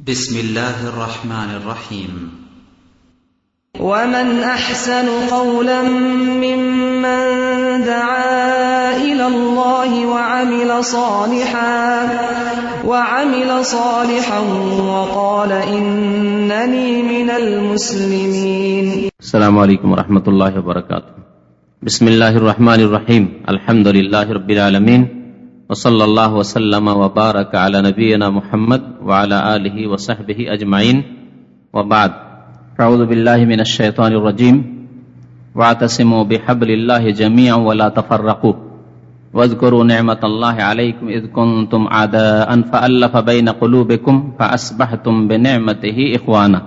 بسم الله الرحمن الرحيم. ومن أحسن قولا ممن دعا إلى الله وعمل صالحا وعمل صالحا وقال إنني من المسلمين. السلام عليكم ورحمة الله وبركاته. بسم الله الرحمن الرحيم. الحمد لله رب العالمين. وصلى الله وسلم وبارك على نبينا محمد وعلى آله وصحبه أجمعين وبعد أعوذ بالله من الشيطان الرجيم واعتصموا بحبل الله جميعا ولا تفرقوا واذكروا نعمة الله عليكم إذ كنتم عداء فألف بين قلوبكم فأصبحتم بنعمته إخوانا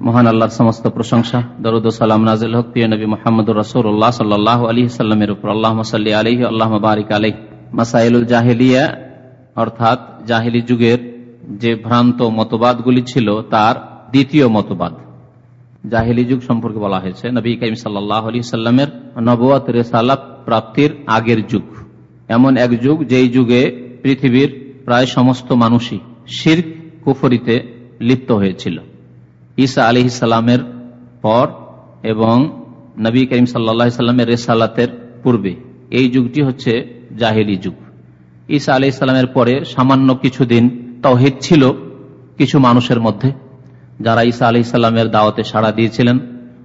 মহান আল্লাহর সমস্ত প্রশংসা দরুদ ও সালাম নাজিল হক প্রিয় নবী মোহাম্মদুর রাসূলুল্লাহ সাল্লাল্লাহু আলাইহি সাল্লামের উপর আল্লাহুম্মা সাল্লি আলাইহি আল্লাহুম্মা বারিক আলাইহি মাসাইলুল জাহেলিয়া, অর্থাৎ জাহিলি যুগের যে ভ্রান্ত মতবাদগুলি ছিল, তার দ্বিতীয় মতবাদ। জাহিলি যুগ সম্পর্কে বলা হয়েছে, নবী করিম সাল্লাহ সাল্লামের নবত রেসালা প্রাপ্তির আগের যুগ। এমন এক যুগ, যেই যুগে পৃথিবীর প্রায় সমস্ত মানুষই শির্ক, কুফরিতে লিপ্ত হয়েছিল। ঈসা আলি সাল্লামের পর এবং নবী করিম সাল্লা সাল্লামের রেসালাতের পূর্বে। এই যুগটি হচ্ছে জাহেলি যুগ। ঈসা আলি সাল্লামের পরে সামান্য কিছুদিন তহিদ ছিল কিছু মানুষের মধ্যে, যারা ঈসা আলি সাল্লামের দাওয়াতে সাড়া দিয়েছিলেন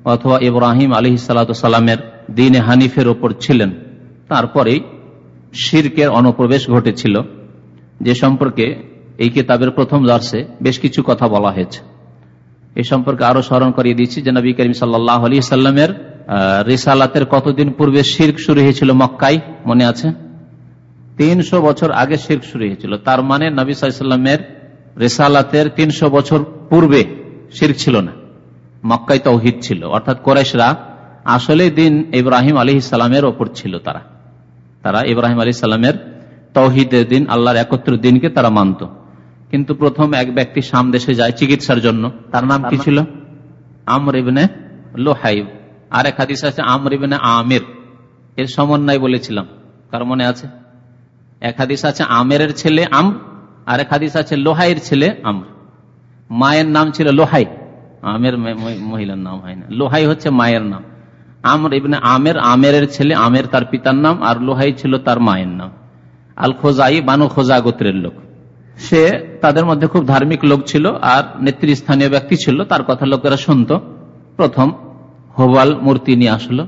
অথবা ইব্রাহিম আলি সাল্লামের দিনে হানিফের ওপর ছিলেন। তারপরে শিরকের অনুপ্রবেশ ঘটেছিল। যে সম্পর্কে এই কিতাবের প্রথম দর্শে বেশ কিছু কথা বলা হয়েছে। এ সম্পর্কে আরও স্মরণ করিয়ে দিচ্ছি যে নবী করিম সাল্লাহ আলি সাল্লামের রিসালাতের কতদিন পূর্বে শির্ক শুরু হয়েছিল মক্কাই মনে আছে? তিনশো বছর আগে শির্ক শুরু হয়েছিল। তার মানে নবী সাল্লামের রেসালাতের তিনশো বছর পূর্বে শির ছিল না। মক্কাই তৌহিদ ছিল। অর্থাৎ কোরেশরা আসলে দিন ইব্রাহিম আলী ইসলামের ওপর ছিল তারা। তারা ইব্রাহিম আলী সাল্লামের তৌহিদের দিন আল্লাহর একত্র দিনকে তারা মানত। কিন্তু প্রথম এক ব্যক্তি সাম দেশে যায় চিকিৎসার জন্য। তার নাম কি ছিল? আমর ইবনে লোহাইব। আর এক হাদিস আছে আমর ইবনে আমির। এর সমন্বয় বলেছিলাম। কার মনে আছে? এক হাদিস আছে আমের ছেলে আম আর এক হাদিস আছে, লোহাইয়ের ছেলে আমর। মায়ের নাম ছিল লোহাই। আমের মহিলার নাম হয় না। লোহাই হচ্ছে মায়ের নাম। আমর ইবনে আমের আমের ছেলে, আমের তার পিতার নাম, আর লোহাই ছিল তার মায়ের নাম। আল খোজাই বানু খোজা গোত্রের লোক। সে তাদের মধ্যে খুব ধার্মিক লোক ছিল, আর নেতৃস্থানীয় ব্যক্তি ছিল। তার কথা লোকেরা শুনত। প্রথম হোবাল মূর্তি নিয়ে আসলো।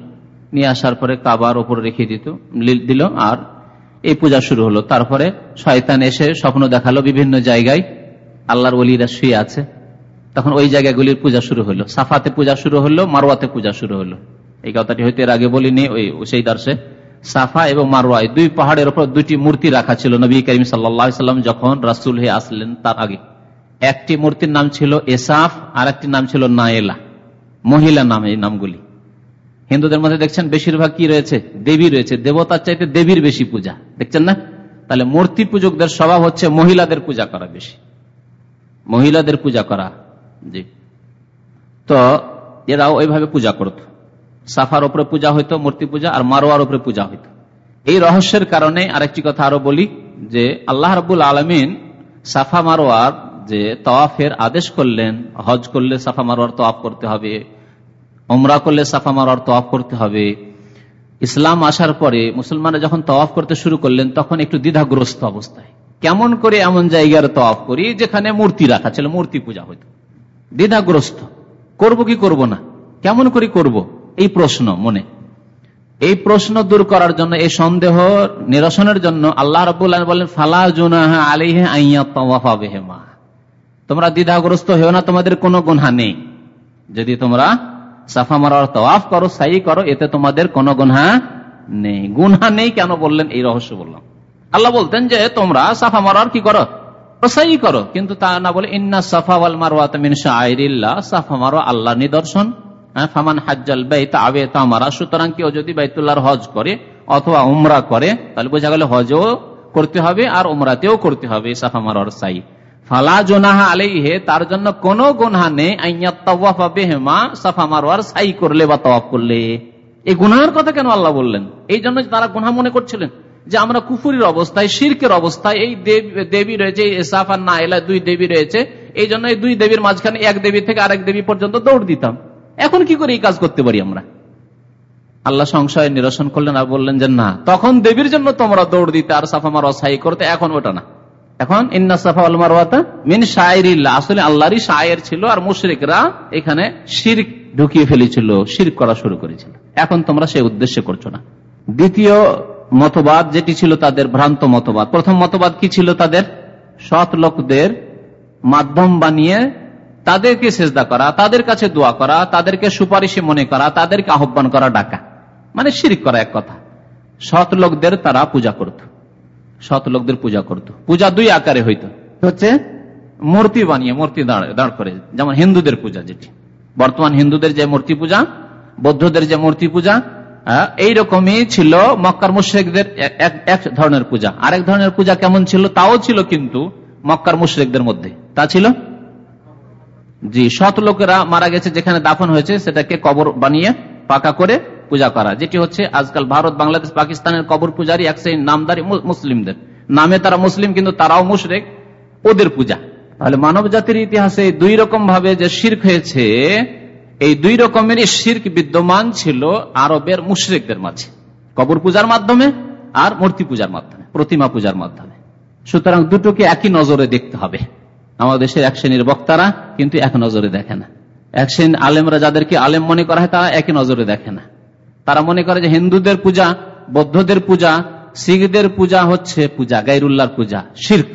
নিয়ে আসার পরে কাবার ওপর রেখে দিত দিল, আর এই পূজা শুরু হলো। তারপরে শয়তান এসে স্বপ্ন দেখাল বিভিন্ন জায়গায় আল্লাহর অলিরা শুয়ে আছে। তখন ওই জায়গাগুলির পূজা শুরু হলো। সাফাতে পূজা শুরু হলো মারোয়াতে পূজা শুরু হলো। এই কথাটি হয়তো এর আগে বলিনি, ওই সেই দর্শে। সাফা এবং মারোয়ায় দুই পাহাড়ের উপর দুটি মূর্তি রাখা ছিল নবী করিম সাল্লাম যখন রাসুল হয়ে আসলেন তার আগে। একটি মূর্তির নাম ছিল এসাফ আর একটি নাম ছিল নায়েলা। মহিলা নাম এই নামগুলি। হিন্দুদের মধ্যে দেখছেন বেশিরভাগ কি রয়েছে? দেবী রয়েছে। দেবতার চাইতে দেবীর বেশি পূজা। দেখছেন না? তাহলে মূর্তি পূজকদের স্বভাব হচ্ছে মহিলাদের পূজা করা বেশি। মহিলাদের পূজা করা। জি। তো এরাও ওইভাবে পূজা করত। সাফার ওপরে পূজা হইতো, মূর্তি পূজা, আর মারোয়ার উপরে পূজা হইতো। এই রহস্যের কারণে আরেকটি কথা আরও বলি, যে আল্লাহ রবুল আলমিন সাফা মারোয়ার যে তওয়াফের আদেশ করলেন, হজ করলে সাফা মারোয়ার তওয়াফ করতে হবে ওমরা করলে সাফা মারোয়ার তওয়াফ করতে হবে। ইসলাম আসার পরে মুসলমানরা যখন তওয়াফ করতে শুরু করলেন, তখন একটু দ্বিধাগ্রস্ত অবস্থায়। কেমন করে এমন জায়গার তওয়াফ করি যেখানে মূর্তি রাখা ছিল, মূর্তি পূজা হইত। দ্বিধাগ্রস্ত। করব কি করব না? কেমন করে করব? এই প্রশ্ন মনে। এই প্রশ্ন দূর করার জন্য, এই সন্দেহ নিরসনের জন্য আল্লাহ রবুল্লাহ বলেন, ফালা জুনাহা আলিহে আইয়া তওয়াফা তোমরা দ্বিধাগ্রস্ত হয়েও না, তোমাদের কোনো গুনহা নেই। যদি তোমরা সাফা মারার তওয়াফ করো, সাই করো, এতে তোমাদের কোনো গুনহা নেই। গুনহা নেই কেন বললেন? এই রহস্য বললাম। আল্লাহ বলতেন যে, তোমরা সাফা মারার কি করো? সাই করো। কিন্তু তা না বলে, ইন্না সাফা ওয়াল সাফা আল্লাহ নিদর্শন। তামারা সুতরাং কেউ যদি হজ করে অথবা উমরা করে, তাহলে বোঝা গেল হজও করতে হবে আর উমরাতেও করতে হবে সাফা মারার সাই। ফালা জোনাহা আলাইহে, তার জন্য কোনো গুনহা নেই বেহেমা, সাফা মারোয়ার সাই করলে বা তওয়াফ করলে। এই গুনহার কথা কেন আল্লাহ বললেন? এই জন্য তারা গুনহা মনে করছিলেন যে আমরা কুফুরির অবস্থায়, শির্কের অবস্থায়, এই দেবী রয়েছে এসাফ আর নাইলা দুই দেবী রয়েছে, এই জন্য এই দুই দেবীর মাঝখানে এক দেবী থেকে আরেক দেবী পর্যন্ত দৌড় দিতাম। এখন কি করে এই কাজ করতে পারি আমরা? আল্লাহ সংশয় নিরসন করলেন আর বললেন যে না, তখন দেবীর জন্য তোমরা দৌড় দিতে আর সাফা মার অসাই করতে, এখন ওটা না। এখন ইন্না মারওয়াতা মিন শায়রিল্লাহ। আসলে আল্লাহরই শায়ের ছিল আর মুশরিকরা এখানে শির ঢুকিয়ে ফেলেছিল শির করা শুরু করেছিল। এখন তোমরা সেই উদ্দেশ্যে করছ না। দ্বিতীয় মতবাদ যেটি ছিল তাদের ভ্রান্ত মতবাদ। প্রথম মতবাদ কি ছিল তাদের? সৎ লোকদের মাধ্যম বানিয়ে তাদেরকে সেজদা করা, তাদের কাছে দোয়া করা, তাদেরকে সুপারিশে মনে করা, তাদেরকে আহ্বান করা, ডাকা। মানে শিরিক করা এক কথা। সৎ লোকদের তারা পূজা করত। সৎ লোকদের পূজা করত। পূজা দুই আকারে হইত। হচ্ছে? মূর্তি বানিয়ে মূর্তি দাঁড় করে। যেমন হিন্দুদের পূজা যেটি। বর্তমান হিন্দুদের যে মূর্তি পূজা বৌদ্ধদের যে মূর্তি পূজা এই রকমই ছিল মক্কার মুশ্রেকদের এক ধরনের পূজা। আরেক ধরনের পূজা কেমন ছিল? তাও ছিল কিন্তু মক্কার মুশ্রেকদের মধ্যে। তা ছিল? জি সৎ লোকেরা মারা গেছে যেখানে দাফন হয়েছে সেটাকে কবর বানিয়ে পাকা করে পূজা করা, যেটি হচ্ছে আজকাল ভারত, বাংলাদেশ, পাকিস্তানের কবর পূজারী এক সেই নামদারি মুসলিমদের। নামে তারা মুসলিম, কিন্তু তারাও মুশরেক, ওদের পূজা। তাহলে মানব জাতির ইতিহাসে দুই রকম ভাবে যে শির্ক হয়েছে, এই দুই রকমেরই শির্ক বিদ্যমান ছিল আরবের মুশরিকদের মাঝে। কবর পূজার মাধ্যমে আর মূর্তি পূজার মাধ্যমে, প্রতিমা পূজার মাধ্যমে। সুতরাং দুটোকে একই নজরে দেখতে হবে। আমাদের দেশের এক শ্রেণির বক্তারা কিন্তু এক নজরে দেখে না। এক শ্রেণি আলেমরা যাদেরকে আলেম মনে করা হয়, তারা একই নজরে দেখে না। তারা মনে করে যে হিন্দুদের পূজা, বৌদ্ধদের পূজা, শিখদের পূজা হচ্ছে পূজা, গাইরুল্লাহর পূজা, শির্ক।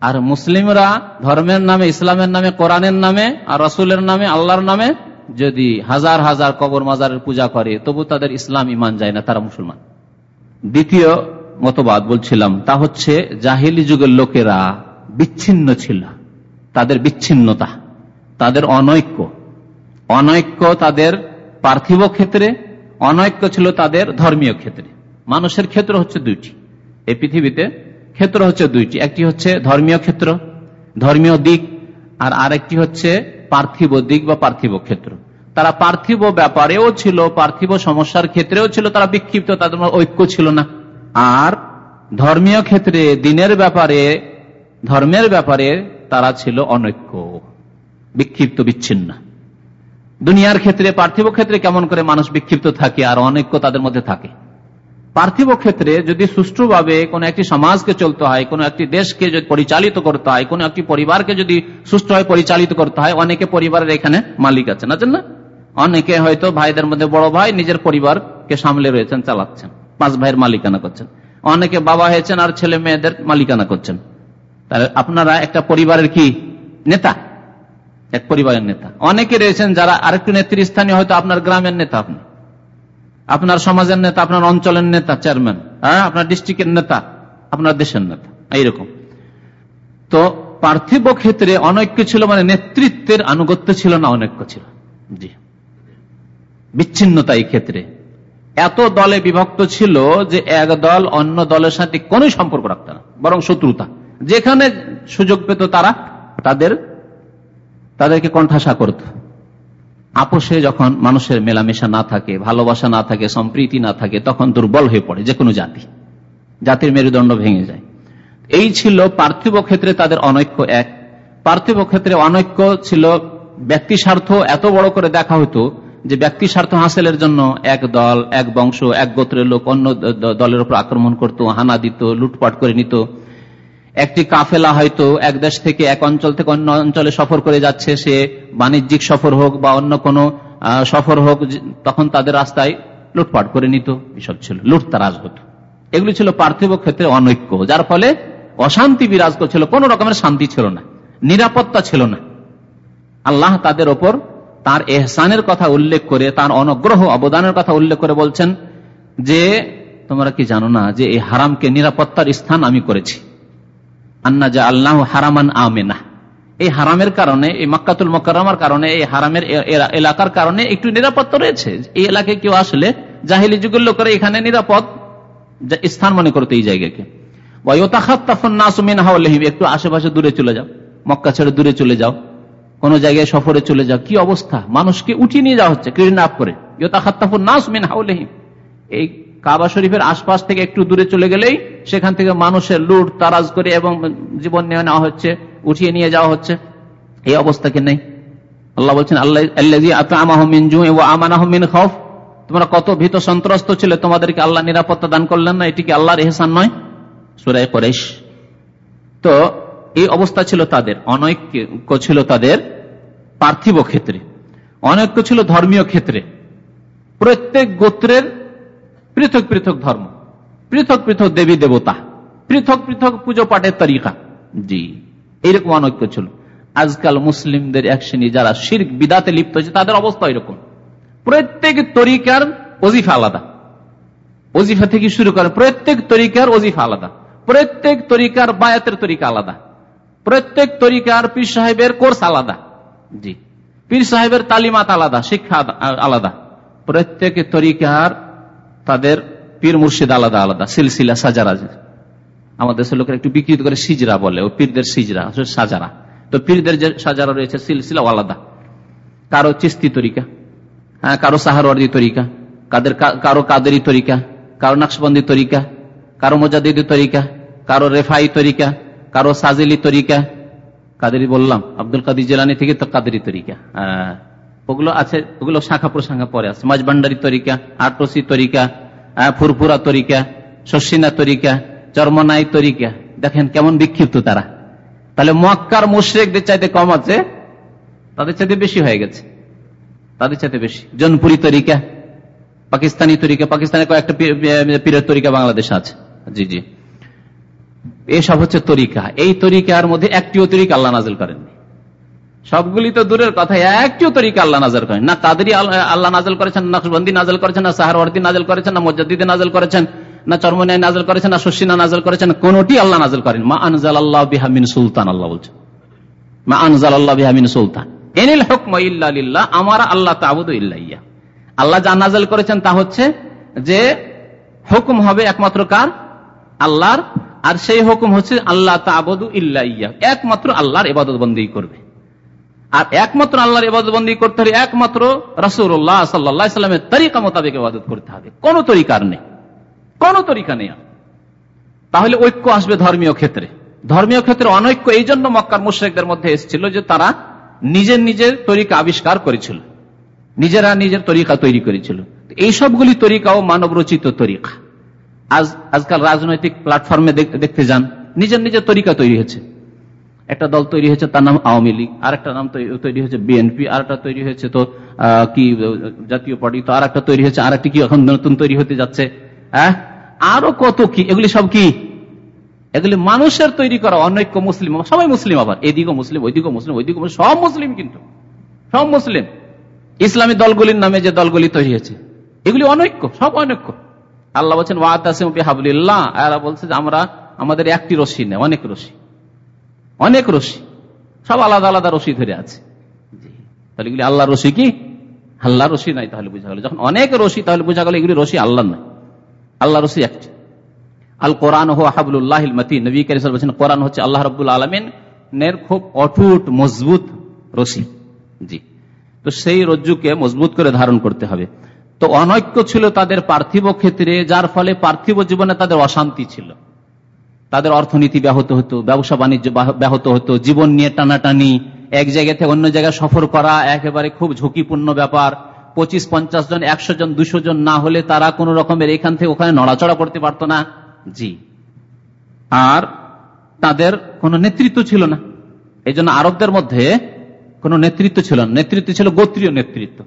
আর মুসলিমরা ধর্মের নামে, ইসলামের নামে, কোরআনের নামে আর রসুলের নামে, আল্লাহর নামে যদি হাজার হাজার কবর মাজারের পূজা করে, তবু তাদের ইসলাম ইমান যায় না, তারা মুসলমান। দ্বিতীয় মতবাদ বলছিলাম, তা হচ্ছে জাহিলি যুগের লোকেরা বিচ্ছিন্ন ছিল, তাদের বিচ্ছিন্নতা, তাদের অনৈক্য। অনৈক্য তাদের পার্থিব ক্ষেত্রে অনৈক্য ছিল তাদের ধর্মীয় ক্ষেত্রে। মানুষের ক্ষেত্র হচ্ছে দুইটি। এই পৃথিবীতে ক্ষেত্র হচ্ছে দুইটি। একটি হচ্ছে ধর্মীয় ক্ষেত্র, ধর্মীয় দিক, আর আরেকটি হচ্ছে পার্থিব দিক বা পার্থিব ক্ষেত্র। তারা পার্থিব ব্যাপারেও ছিল, পার্থিব সমস্যার ক্ষেত্রেও ছিল, তারা বিক্ষিপ্ত, তাদের ঐক্য ছিল না। আর ধর্মীয় ক্ষেত্রে, দিনের ব্যাপারে, ধর্মের ব্যাপারে তারা ছিল অনৈক্য, বিক্ষিপ্ত, বিচ্ছিন্ন। দুনিয়ার ক্ষেত্রে, পার্থিব ক্ষেত্রে কেমন করে মানুষ বিক্ষিপ্ত থাকে আর অনৈক্য তাদের মধ্যে থাকে? পার্থিব ক্ষেত্রে যদি সুষ্ঠুভাবে কোন একটি সমাজকে চলতে হয়, কোন একটি দেশকে যদি পরিচালিত করতে হয়, কোন একটি পরিবারকে যদি সুষ্ঠুভাবে পরিচালিত করতে হয়, অনেকে পরিবারের এখানে মালিক আছেন। আছেন না? অনেকে হয়তো ভাইদের মধ্যে বড় ভাই নিজের পরিবারকে সামলে রয়েছেন, চালাচ্ছেন, পাঁচ ভাইয়ের মালিকানা করছেন। অনেকে বাবা হয়েছেন আর ছেলে মেয়েদের মালিকানা করছেন। তাহলে আপনারা একটা পরিবারের কি নেতা? এক পরিবারের নেতা। অনেকে রয়েছেন যারা আরেকটু নেতৃস্থানীয়, হয়তো আপনার গ্রামের নেতা আপনি। আপনার সমাজের নেতা, আপনার অঞ্চলের নেতা, চেয়ারম্যান হ্যাঁ? আপনার ডিস্ট্রিক্টের নেতা, আপনার দেশের নেতা, এইরকম। তো পার্থিব ক্ষেত্রে অনৈক্য ছিল মানে নেতৃত্বের আনুগত্য ছিল না, অনৈক্য ছিল। জি। বিচ্ছিন্নতা এই ক্ষেত্রে। এত দলে বিভক্ত ছিল যে এক দল অন্য দলের সাথে কোন সম্পর্ক রাখত না, বরং শত্রুতা। যেখানে সুযোগ পেত তারা তাদের তাদেরকে কণ্ঠাসা করত আপোষে যখন মানুষের মেলামেশা না থাকে, ভালোবাসা না থাকে, সম্প্রীতি না থাকে, তখন দুর্বল হয়ে পড়ে যে কোনো জাতি। জাতির মেরুদণ্ড ভেঙে যায়। এই ছিল পার্থিব ক্ষেত্রে তাদের অনৈক্য এক। পার্থিব ক্ষেত্রে অনৈক্য ছিল ব্যক্তি স্বার্থ। এত বড় করে দেখা হতো যে ব্যক্তি স্বার্থ হাসিলের জন্য এক দল, এক বংশ, এক গোত্রের লোক অন্য দলের উপর আক্রমণ করত, হানা দিত, লুটপাট করে নিত। একটি কাফেলা হয়তো এক দেশ থেকে এক অঞ্চল থেকে অন্য অঞ্চলে সফর করে যাচ্ছে, সে বাণিজ্যিক সফর হোক বা অন্য কোনো সফর হোক তখন তাদের রাস্তায় লুটপাট করে নিত এসব ছিল লুটতারাজ হতো এগুলি ছিল পার্থিব ক্ষেত্রে অনৈক্য, যার ফলে অশান্তি বিরাজ করছিল, কোন রকমের শান্তি ছিল না, নিরাপত্তা ছিল না। আল্লাহ তাদের ওপর তার এহসানের কথা উল্লেখ করে, তার অনগ্রহ, অবদানের কথা উল্লেখ করে বলছেন যে, তোমরা কি জানো না যে এই হারামকে নিরাপত্তার স্থান আমি করেছি? আন্না যা আল্লাহ হারামান আমেনা এই হারামের কারণে, এই মাক্কাতুল মকরমার কারণে, এই হারামের এলাকার কারণে একটু নিরাপত্তা রয়েছে। এই এলাকায় কেউ আসলে জাহিলি যুগের লোকেরা এখানে নিরাপদ স্থান মনে করতো এই জায়গাকে। একটু আশেপাশে দূরে চলে যাও। মক্কা ছেড়ে দূরে চলে যাও। কোন জায়গায় সফরে চলে যাও। কি অবস্থা? মানুষকে উঠিয়ে নিয়ে যাওয়া হচ্ছে কিডন্যাপ করে। ইয়োতাখাত্তাফুন নাস মিন হাউলহিম এই কাবা শরীফের আশপাশ থেকে একটু দূরে চলে গেলেই সেখান থেকে মানুষের লুট, তারাজ করে এবং জীবন নিয়ে নেওয়া হচ্ছে, উঠিয়ে নিয়ে যাওয়া হচ্ছে। এই অবস্থা কি নেই? আল্লাহ বলছেন, আল্লাহ তোমরা কত ভীত সন্ত্রস্ত ছিল, তোমাদেরকে আল্লাহ নিরাপত্তা দান করলেন না, এটি কি আল্লাহর এহসান নয়? সুরাই করেশ তো, এই অবস্থা ছিল তাদের, অনৈক্য ছিল তাদের পার্থিব ক্ষেত্রে, অনৈক্য ছিল ধর্মীয় ক্ষেত্রে। প্রত্যেক গোত্রের পৃথক পৃথক ধর্ম, পৃথক পৃথক দেবী দেবতা, পৃথক পৃথক পুজো পাঠের তরিকা। জি এইরকম অনৈক্য ছিল। আজকাল মুসলিমদের এক শ্রেণি যারা শির্ক, বিদাতে লিপ্ত হয়েছে, তাদের অবস্থা এরকম। প্রত্যেক তরিকার অজিফা আলাদা। অজিফা থেকে শুরু করে প্রত্যেক তরিকার অজিফা আলাদা। প্রত্যেক তরিকার বায়াতের তরিকা আলাদা। প্রত্যেক তরিকার পীর সাহেবের কোর্স আলাদা। জি, পীর সাহেবের তালিমাত আলাদা, শিক্ষা আলাদা। প্রত্যেক তরিকার তাদের পীর মুর্শিদ আলাদা আলাদা, সিলসিলা সাজারা আমাদের দেশের লোকের একটু বিকৃত করে সিজরা বলে, ও পীরদের সিজরা সাজারা। তো পীরদের যে সাজারা রয়েছে সিলসিলা আলাদা। কারও চিস্তি তরিকা হ্যাঁ কারও সাহারওয়ার্দি তরিকা, কাদের কারও কাদেরি তরিকা, কারও নকশবন্দি তরিকা, কারও মোজাদিদি তরিকা, কারও রেফাই তরিকা, কারও সাজেলি তরিকা। কাদেরি বললাম, আব্দুল কাদির জেলানি থেকে তো কাদেরি তরিকা ওগুলো আছে, ওগুলো শাখা প্রশাখা পরে আছে। মাঝবান্ডারি তরিকা, আটরসি তরিকা ফুরফুরা তরিকা শশিনা তরিকা, চর্মনাই তরিকা। দেখেন কেমন বিক্ষিপ্ত তারা। তাহলে মক্কার মুশ্রেকদের চাইতে কম আছে, তাদের চাইতে বেশি হয়ে গেছে। তাদের চাইতে বেশি। জনপুরি তরিকা, পাকিস্তানি তরিকা পাকিস্তানে কয়েকটা পীরের তরিকা বাংলাদেশ আছে। জি জি। এসব হচ্ছে তরিকা। এই তরিকার মধ্যে একটিও তরিকা আল্লাহ নাজিল করেননি। সবগুলি তো দূরের কথা, একটিও তরিকা আল্লাহ নাজল করেন। না তাদেরই আল্লাহ নাজল করেছেন নকশবন্দি নাজল করেছেন, না সাহারওয়ার্দি নাজল করেছেন, না মজাদ্দিদে নাজল করেছেন, না চর্মনায় নাজল করেছেন, না শশিনা নাজল করেছেন, কোনটি আল্লাহ নাজল করেন। মা আনজাল আল্লাহ বিহামিন সুলতান, আল্লাহ বলছেন। মা আনজাল আল্লাহ বিহামিন সুলতান। এনিল হুকম ইল্লাহ আমার আল্লাহ তাবুদ ইল্লাইয়া। আল্লাহ যা নাজল করেছেন তা হচ্ছে যে হুকুম হবে একমাত্র কার? আল্লাহর। আর সেই হুকুম হচ্ছে আল্লাহ তাবুদু ইল্লাইয়া। একমাত্র আল্লাহর এবাদত বন্দী করবে। আর একমাত্র আল্লাহর ইবাদতবন্দি করতে হবে একমাত্র রসুল্লাহ সাল্লা সাল্লামের তরিকা মোতাবেক ইবাদত করতে হবে। কোন তরিকার নেই। কোন তরিকা নেই তাহলে ঐক্য আসবে ধর্মীয় ক্ষেত্রে। ধর্মীয় ক্ষেত্রে অনৈক্য এই জন্য মক্কার মুশ্রেকদের মধ্যে এসেছিল যে তারা নিজের নিজের তরিকা আবিষ্কার করেছিল। নিজেরা নিজের তরিকা তৈরি করেছিল। এই সবগুলি তরিকাও মানব রচিত তরিকা। আজ আজকাল রাজনৈতিক প্ল্যাটফর্মে দেখতে যান, নিজের নিজের তরিকা তৈরি হয়েছে একটা দল তৈরি হয়েছে, তার নাম আওয়ামী লীগ। আর একটা নাম তৈরি হয়েছে বিএনপি আর একটা তৈরি হয়েছে তো কি, জাতীয় পার্টি, তো আর একটা তৈরি হয়েছে আর একটা কি এখন নতুন তৈরি হতে যাচ্ছে হ্যাঁ? আরও কত কি, এগুলি সব কি? এগুলি মানুষের তৈরি করা, অনৈক্য মুসলিম, সবাই মুসলিম আবার, এদিকও মুসলিম, ওইদিকও মুসলিম ওইদিকে সব মুসলিম কিন্তু, সব মুসলিম। ইসলামী দলগুলির নামে যে দলগুলি তৈরি হয়েছে, এগুলি অনৈক্য, সব অনৈক্য। আল্লাহ বলছেন ওয়াতাসিমুল্লাহ এরা বলছে যে আমরা, আমাদের একটি রশি নেই, অনেক রশি। অনেক রশি। সব আলাদা আলাদা রশি ধরে আছে। তাহলে এগুলি আল্লাহ রশি কি? আল্লাহ রশি নাই তাহলে বোঝা গেল। যখন অনেক রশি তাহলে বোঝা গেল এগুলি রশি আল্লাহ নয়। আল্লাহ রশি একটি। আল কোরআন হো হাবুল্লাহ মতি নবী বলছেন কোরআন হচ্ছে আল্লাহ রবুল আলমিন খুব অটুট মজবুত রশি। জি। তো সেই রজ্জুকে মজবুত করে ধারণ করতে হবে। তো অনৈক্য ছিল তাদের পার্থিব ক্ষেত্রে যার ফলে পার্থিব জীবনে তাদের অশান্তি ছিল। তাদের অর্থনীতি ব্যাহত হতো, ব্যবসা বাণিজ্য ব্যাহত হতো, জীবন নিয়ে টানাটানি, এক জায়গা থেকে অন্য জায়গায় সফর করা একেবারে খুব ঝুঁকিপূর্ণ ব্যাপার। পঁচিশ, পঞ্চাশ জন, একশো জন, দুশো জন না হলে তারা কোন রকমের এখান থেকে ওখানে নড়াচড়া করতে পারত না। জি। আর তাদের কোনো নেতৃত্ব ছিল না। এই জন্য আরবদের মধ্যে কোনো নেতৃত্ব ছিল না। নেতৃত্ব ছিল গোত্রীয় নেতৃত্ব।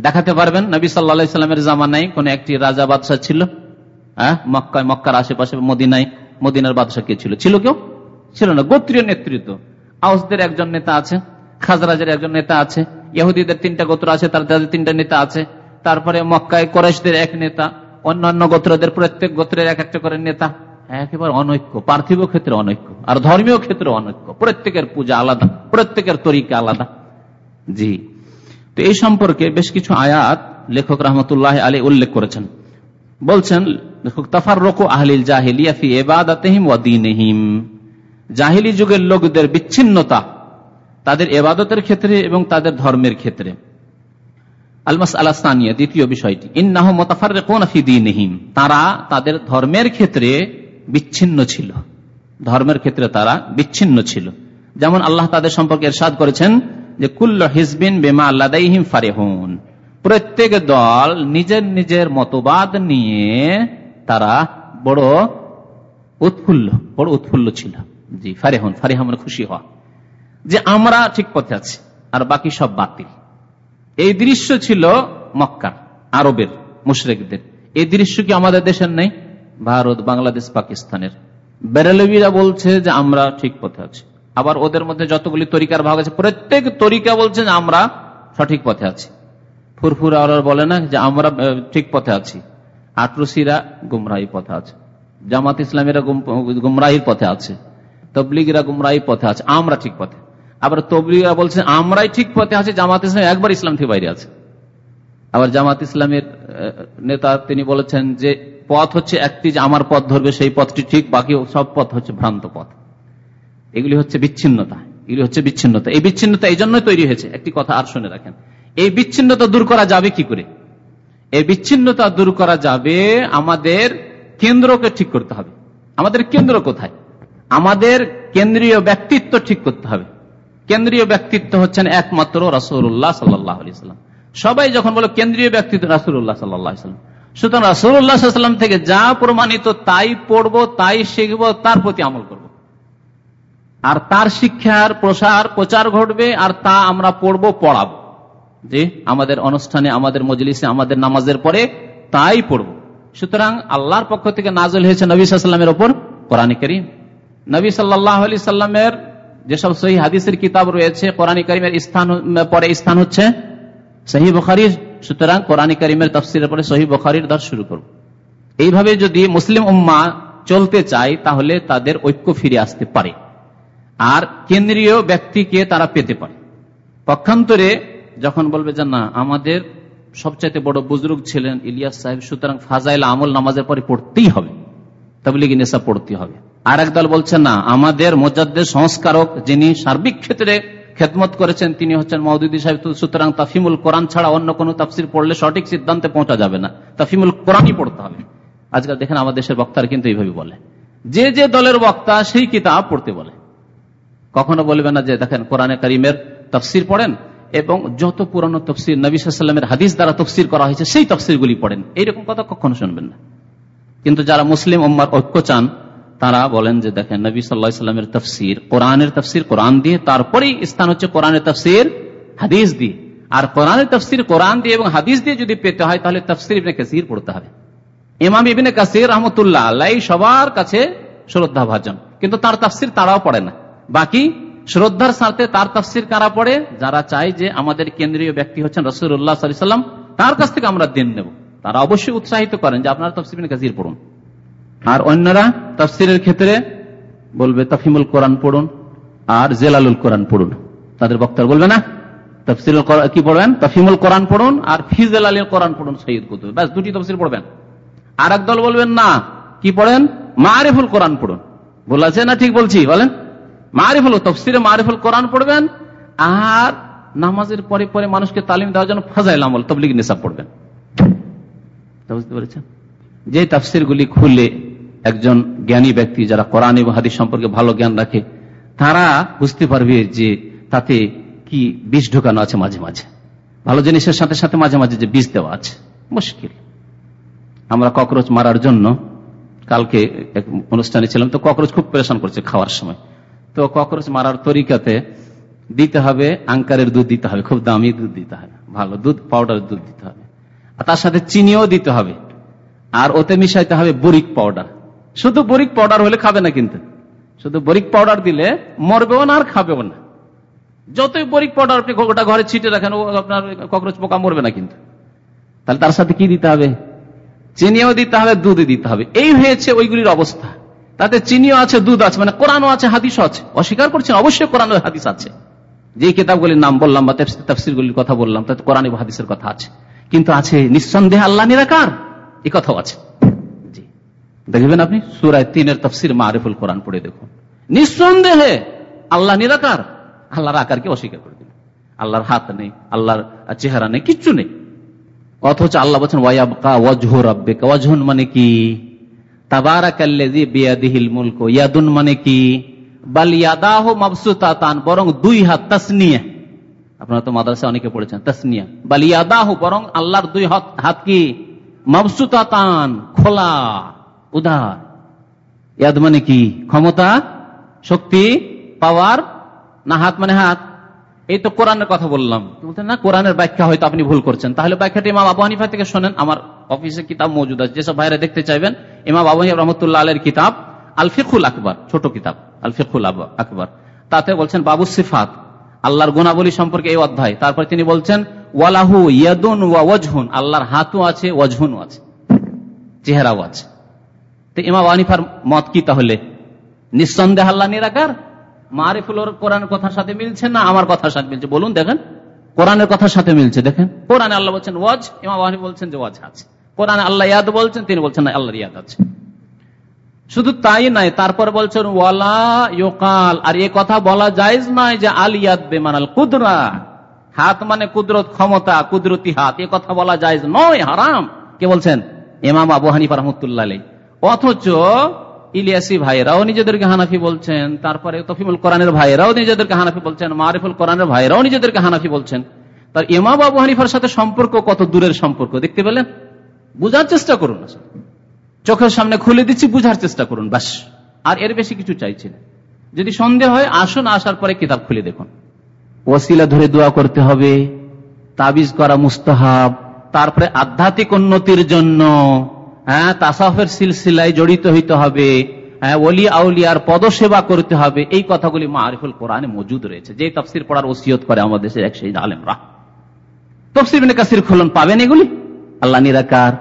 দেখাতে পারবেন, নবী সাল্লা সাল্লামের জামানায় কোন একটি রাজা বাদশাহ ছিল হ্যাঁ মক্কায়, মক্কার আশেপাশে, মদিনায়। মদিনার বাদশাহ কে ছিল? ছিল কেউ? ছিল না। গোত্রীয় নেতৃত্ব। আউসদের একজন নেতা আছে, খাজরাজের একজন নেতা আছে, ইহুদিদের তিনটা গোত্র আছে, তার তিনটা নেতা আছে। তারপরে মক্কায় কোরেশদের এক নেতা, অন্যান্য গোত্রদের প্রত্যেক গোত্রের এক একটা করে নেতা। একেবারে অনৈক্য, পার্থিব ক্ষেত্রে অনৈক্য, আর ধর্মীয় ক্ষেত্রে অনৈক্য। প্রত্যেকের পূজা আলাদা, প্রত্যেকের তরিকা আলাদা। জি। তো এই সম্পর্কে বেশ কিছু আয়াত লেখক রহমতুল্লাহ আলী উল্লেখ করেছেন। বলছেন তাফার রকু আহলিল জাহিলিয়া ফি এবাদাতহিম ওয়াদিনহিম জাহিলি যুগের লোকদের বিচ্ছিন্নতা তাদের এবাদতের ক্ষেত্রে এবং তাদের ধর্মের ক্ষেত্রে। আলমাস আলাস্তানিয়া দ্বিতীয় বিষয়টি, ইন্নাহ মোতাফার দিনহিম। তারা তাদের ধর্মের ক্ষেত্রে বিচ্ছিন্ন ছিল। ধর্মের ক্ষেত্রে তারা বিচ্ছিন্ন ছিল। যেমন আল্লাহ তাদের সম্পর্কে এরশাদ করেছেন যে, কুল্ল হিসবিন বেমা আল্লাহিম ফারেহুন। প্রত্যেক দল নিজের নিজের মতবাদ নিয়ে তারা বড় উৎফুল্ল বড় উৎফুল্ল ছিল। জি ফারেহন ফারেহ মানে খুশি হওয়া। যে আমরা ঠিক পথে আছি, আর বাকি সব বাতিল। এই দৃশ্য ছিল মক্কার, আরবের মুশরেকদের। এই দৃশ্য কি আমাদের দেশের নেই? ভারত, বাংলাদেশ, পাকিস্তানের। বেরেলবিরা বলছে যে আমরা ঠিক পথে আছি। আবার ওদের মধ্যে যতগুলি তরিকার ভাগ আছে, প্রত্যেক তরিকা বলছে যে আমরা সঠিক পথে আছি। ফুরফুরা বলে না যে আমরা ঠিক পথে আছি। আটরসিরা গুমরাহি পথে আছে। জামাত ইসলামীরা গুমরাহির পথে আছে। তবলিগিরা গুমরাহির পথে আছে। আমরা ঠিক পথে। আবার তবলিগরা বলছে, আমরাই ঠিক পথে আছি, জামাত ইসলাম একবার ইসলাম থেকে বাইরে আছে। আবার জামাত ইসলামের নেতা তিনি বলেছেন যে, পথ হচ্ছে একটি, যে আমার পথ ধরবে, সেই পথটি ঠিক, বাকি সব পথ হচ্ছে ভ্রান্ত পথ। এগুলি হচ্ছে বিচ্ছিন্নতা। এগুলি হচ্ছে বিচ্ছিন্নতা। এই বিচ্ছিন্নতা এই জন্যই তৈরি হয়েছে। একটি কথা আর শুনে রাখেন। এই বিচ্ছিন্নতা দূর করা যাবে কি করে? এই বিচ্ছিন্নতা দূর করা যাবে আমাদের কেন্দ্রকে ঠিক করতে হবে। আমাদের কেন্দ্র কোথায়? আমাদের কেন্দ্রীয় ব্যক্তিত্ব ঠিক করতে হবে। কেন্দ্রীয় ব্যক্তিত্ব হচ্ছেন একমাত্র রাসুল্লাহ সাল্লাহ সাল্লাম। সবাই যখন বলো কেন্দ্রীয় ব্যক্তিত্ব রাসুল্লাহ সাল্লাহ সাল্লাম। সুতরাং রাসুল্লাহাম থেকে যা প্রমাণিত তাই পড়ব, তাই শিখব, তার প্রতি আমল করব। আর তার শিক্ষার প্রসার, প্রচার ঘটবে, আর তা আমরা পড়ব, পড়াবো। যে আমাদের অনুষ্ঠানে, আমাদের মজলিসে, আমাদের নামাজের পরে তাই পড়ব। সুতরাং আল্লাহর পক্ষ থেকে নাজল হয়েছে নবী সাল্লামের ওপর কোরআন করিম। নবী সাল্লাহ আলি সাল্লামের যেসব সহি হাদিসের কিতাব রয়েছে, কোরআন করিমের স্থান, পরে স্থান হচ্ছে সহি বখারির সুতরাং কোরআন করিমের তফসিলের পরে সহি বখারির দর শুরু করব। এইভাবে যদি মুসলিম উম্মা চলতে চায়, তাহলে তাদের ঐক্য ফিরে আসতে পারে। আর কেন্দ্রীয় ব্যক্তিকে তারা পেতে পারে। পক্ষান্তরে যখন বলবে যে না, আমাদের সবচাইতে বড় বুজরুগ ছিলেন ইলিয়াস সাহেব, সুতরাং ফাজাইল আমল নামাজের পরে পড়তেই হবে। তাবলিগি নেশা পড়তে হবে। আর একদল বলছে, না, আমাদের মোজাদ্দের সংস্কারক যিনি সার্বিক ক্ষেত্রে খেদমত করেছেন, তিনি হচ্ছেন মৌদুদি সাহেব সুতরাং তাফিমুল কোরআন ছাড়া অন্য কোন তাফসির পড়লে সঠিক সিদ্ধান্তে পৌঁছা যাবে না। তাফিমুল কোরআনই পড়তে হবে। আজকাল দেখেন আমাদের দেশের বক্তারা কিন্তু এইভাবে বলে। যে যে দলের বক্তা সেই কিতাব পড়তে বলে। কখনো বলবে না যে, দেখেন কোরআনে করিমের তফসির পড়েন এবং যত পুরানো তফসির নবী সাল্লামের হাদিস দ্বারা তফসির করা হয়েছে, সেই তফসির গুলি পড়েন। এইরকম কথা কখনো শুনবেন না। কিন্তু যারা মুসলিম উম্মার ঐক্য চান, তারা বলেন যে দেখেন, নবী সাল্লাহ সাল্লামের তফসির কোরআনের তফসির, কোরআন দিয়ে, তারপরেই স্থান হচ্ছে কোরআনের তফসির, হাদিস দিয়ে। আর কোরআনের তফসির কোরআন দিয়ে এবং হাদিস দিয়ে যদি পেতে হয়, তাহলে তফসির ইবনে কাসির পড়তে হবে। ইমাম ইবিনে কাসির রহমতুল্লাহ আল্লাহ সবার কাছে শ্রদ্ধা ভাজন কিন্তু তার তফসির তারাও পড়ে না। বাকি শ্রদ্ধার সাথে তার তফসির কারা পড়ে? যারা চায় যে আমাদের কেন্দ্রীয় ব্যক্তি হচ্ছেন রসুল্লাহ সাল্লাম তার কাছ থেকে আমরা দিন নেব। তারা অবশ্যই উৎসাহিত করেন যে আপনারা তফসির কাজির পড়ুন। আর অন্যরা তফসিরের ক্ষেত্রে বলবে তফিমুল কোরআন পড়ুন আর জেলালুল কোরআন পড়ুন। তাদের বক্তার বলবে, না তফসিল কি পড়বেন? তফিমুল কোরআন পড়ুন আর ফিজেল আলীর কোরআন পড়ুন সৈয়দ কুতুব। ব্যাস, দুটি তফসিল পড়বেন। আর দল বলবেন, না, কি পড়েন? মারিফুল কোরআন পড়ুন। বলেছে না, ঠিক বলছি। বলেন মারিফুল তফসিরে মারিফুল কোরআন পড়বেন, আর নামাজের পরে পরে মানুষকে তালিম দেওয়ার জন্য ফাজাইল আমল তবলিগ নিসাব পড়বেন। বুঝতে পেরেছেন? যে খুলে একজন জ্ঞানী ব্যক্তি যারা কোরআন এবং হাদিস সম্পর্কে ভালো জ্ঞান রাখে, তারা বুঝতে পারবে যে তাতে কি বিষ ঢোকানো আছে মাঝে মাঝে। ভালো জিনিসের সাথে সাথে মাঝে মাঝে যে বিষ দেওয়া আছে, মুশকিল। আমরা ককরোচ মারার জন্য, কালকে এক অনুষ্ঠানে ছিলাম, তো ককরোচ খুব পরেশান করছে খাওয়ার সময়। তো ককরোচ মারার তরিকাতে দিতে হবে, আঙ্কারের দুধ দিতে হবে, খুব দামি দুধ দিতে হবে, ভালো দুধ পাউডার দুধ দিতে হবে। আর তার সাথে চিনিও দিতে হবে, আর ওতে মিশাইতে হবে বরিক পাউডার শুধু বরিক পাউডার হলে খাবে না কিন্তু। শুধু বরিক পাউডার দিলে মরবেও না আর খাবেও না। যতই বরিক পাউডার আপনি ওটা ঘরে ছিটে রাখেন, ও আপনার ককরোচ পোকা মরবে না কিন্তু। তাহলে তার সাথে কি দিতে হবে? চিনিও দিতে হবে দুধ দিতে হবে। এই হয়েছে ওইগুলির অবস্থা। তাতে চিনিও আছে, দুধ আছে মানে কোরআনও আছে, হাদিসও আছে। অস্বীকার করছেন, অবশ্যই কোরআন হাদিস আছে। যে কিতাবগুলির নাম বললাম বা তফসিরগুলির কথা বললাম, তাতে কোরআন হাদিসের কথা আছে। কিন্তু আছে নিঃসন্দেহ আল্লাহ নিরাকার। এ কথাও আছে। দেখবেন আপনি, সুরায় তিনের তফসির মারিফুল কোরআন পড়ে দেখুন। নিঃসন্দেহে আল্লাহ নিরাকার। আল্লাহর আকারকে অস্বীকার করে দিল আল্লাহর হাত নেই, আল্লাহর চেহারা নেই, কিচ্ছু নেই। অথচ আল্লাহ বলছেন, ওয়াইয়াবকা ওয়াজহু রাব্বিকা। ওয়াজহুন মানে কি? বিয়াদিহিল মুলক। ইয়াদুন মানে কি? বালিয়াদাহ মাবসুতাতান, বরং দুই হাত তাসনিয়া। আপনারা তো মাদ্রাসা অনেকে পড়েছেন, তাসনিয়া। বালিয়াদাহ বরং আল্লাহর দুই হাত হাত কি? মাবসুতাতান, খোলা, উদার। ইয়াদ মানে কি? ক্ষমতা, শক্তি, পাওয়ার, না হাত মানে হাত? এই তো কোরআনের কথা বললাম। বলতেন না, কোরআনের ব্যাখ্যা হয়তো আপনি ভুল করছেন। তাহলে ব্যাখ্যাটি ইমাম আবু হানিফা থেকে শোনেন, আমার অফিসে কিতাব মজুদ আছে। যেসব ভাইরা দেখতে চাইবেন, ইমাম আবু রহমতুল্লাহ আলের কিতাব আলফিকুল আকবর, ছোট কিতাব আলফিকুল আকবর। তাতে বলছেন, বাবু সিফাত, আল্লাহর গুণাবলী সম্পর্কে এই অধ্যায়। তারপর তিনি বলছেন, ওয়ালাহু ইয়াদুন ওয়া ওয়াজহুন, আল্লাহর হাতও আছে, ওয়াজহুনও আছে, চেহারাও আছে। তো ইমাম আনিফার মত কি তাহলে? নিঃসন্দেহ আল্লাহ নিরাকার? মারিফুল কোরআন কথার সাথে মিলছে না আমার কথার সাথে মিলছে? বলুন দেখেন। কোরআনের কথার সাথে মিলছে, দেখেন। কোরআনে আল্লাহ বলছেন, ওয়াজ, ইমাম আনিফ বলছেন যে ওয়াজ আছে। কোরআনে আল্লাহ ইয়াদ বলছেন, তিনি বলছেন আল্লাহর ইয়াদ আছে। শুধু তাই নাই তারপর বলছেন, ওয়ালা ইকাল আর এ কথা বলা যায়জ নয় যে আল ইয়াদ বেমানাল কুদরা। হাত মানে কুদরত ক্ষমতা, কুদরতি হাত, এ কথা বলা যায় নয়, হারাম। কে বলছেন? ইমাম আবু হানিফা রহমতুল্লাহ অথচ ইলিয়াসি ভাইরাও নিজেদেরকে হানাফি বলছেন, তারপরে তফিমুল কোরআনের ভাইরাও নিজেদেরকে হানাফি বলছেন, মারিফুল কোরআনের ভাইরাও নিজেদেরকে হানাফি বলছেন। তার ইমাম আবু হানিফার সাথে সম্পর্ক কত দূরের সম্পর্ক দেখতে পেলেন? বুঝার চেষ্টা করুন চোখের সামনে খুলে দিচ্ছি, বুঝার চেষ্টা করুন বাস আর এর বেশি কিছু চাইছি না। যদি সন্দেহ হয়, আসুন, আসার পরে কিতাব খুলে দেখুন। ওসিলা ধরে দোয়া করতে হবে, তাবিজ করা মুস্তাহাব, তারপরে আধ্যাত্মিক উন্নতির জন্য হ্যাঁ তাসাফের সিলসিলায় জড়িত হইতে হবে। হ্যাঁ ওলি আউলিয়ার পদসেবা করতে হবে। এই কথাগুলি মারিফুল কোরআনে মজুদ রয়েছে। যে তফসির পড়ার ওসিয়ত করে আমাদের দেশের এক সেই আলেমরা। তফসির কাসির খোলন পাবেন এগুলি? আল্লাহ নিরাকার,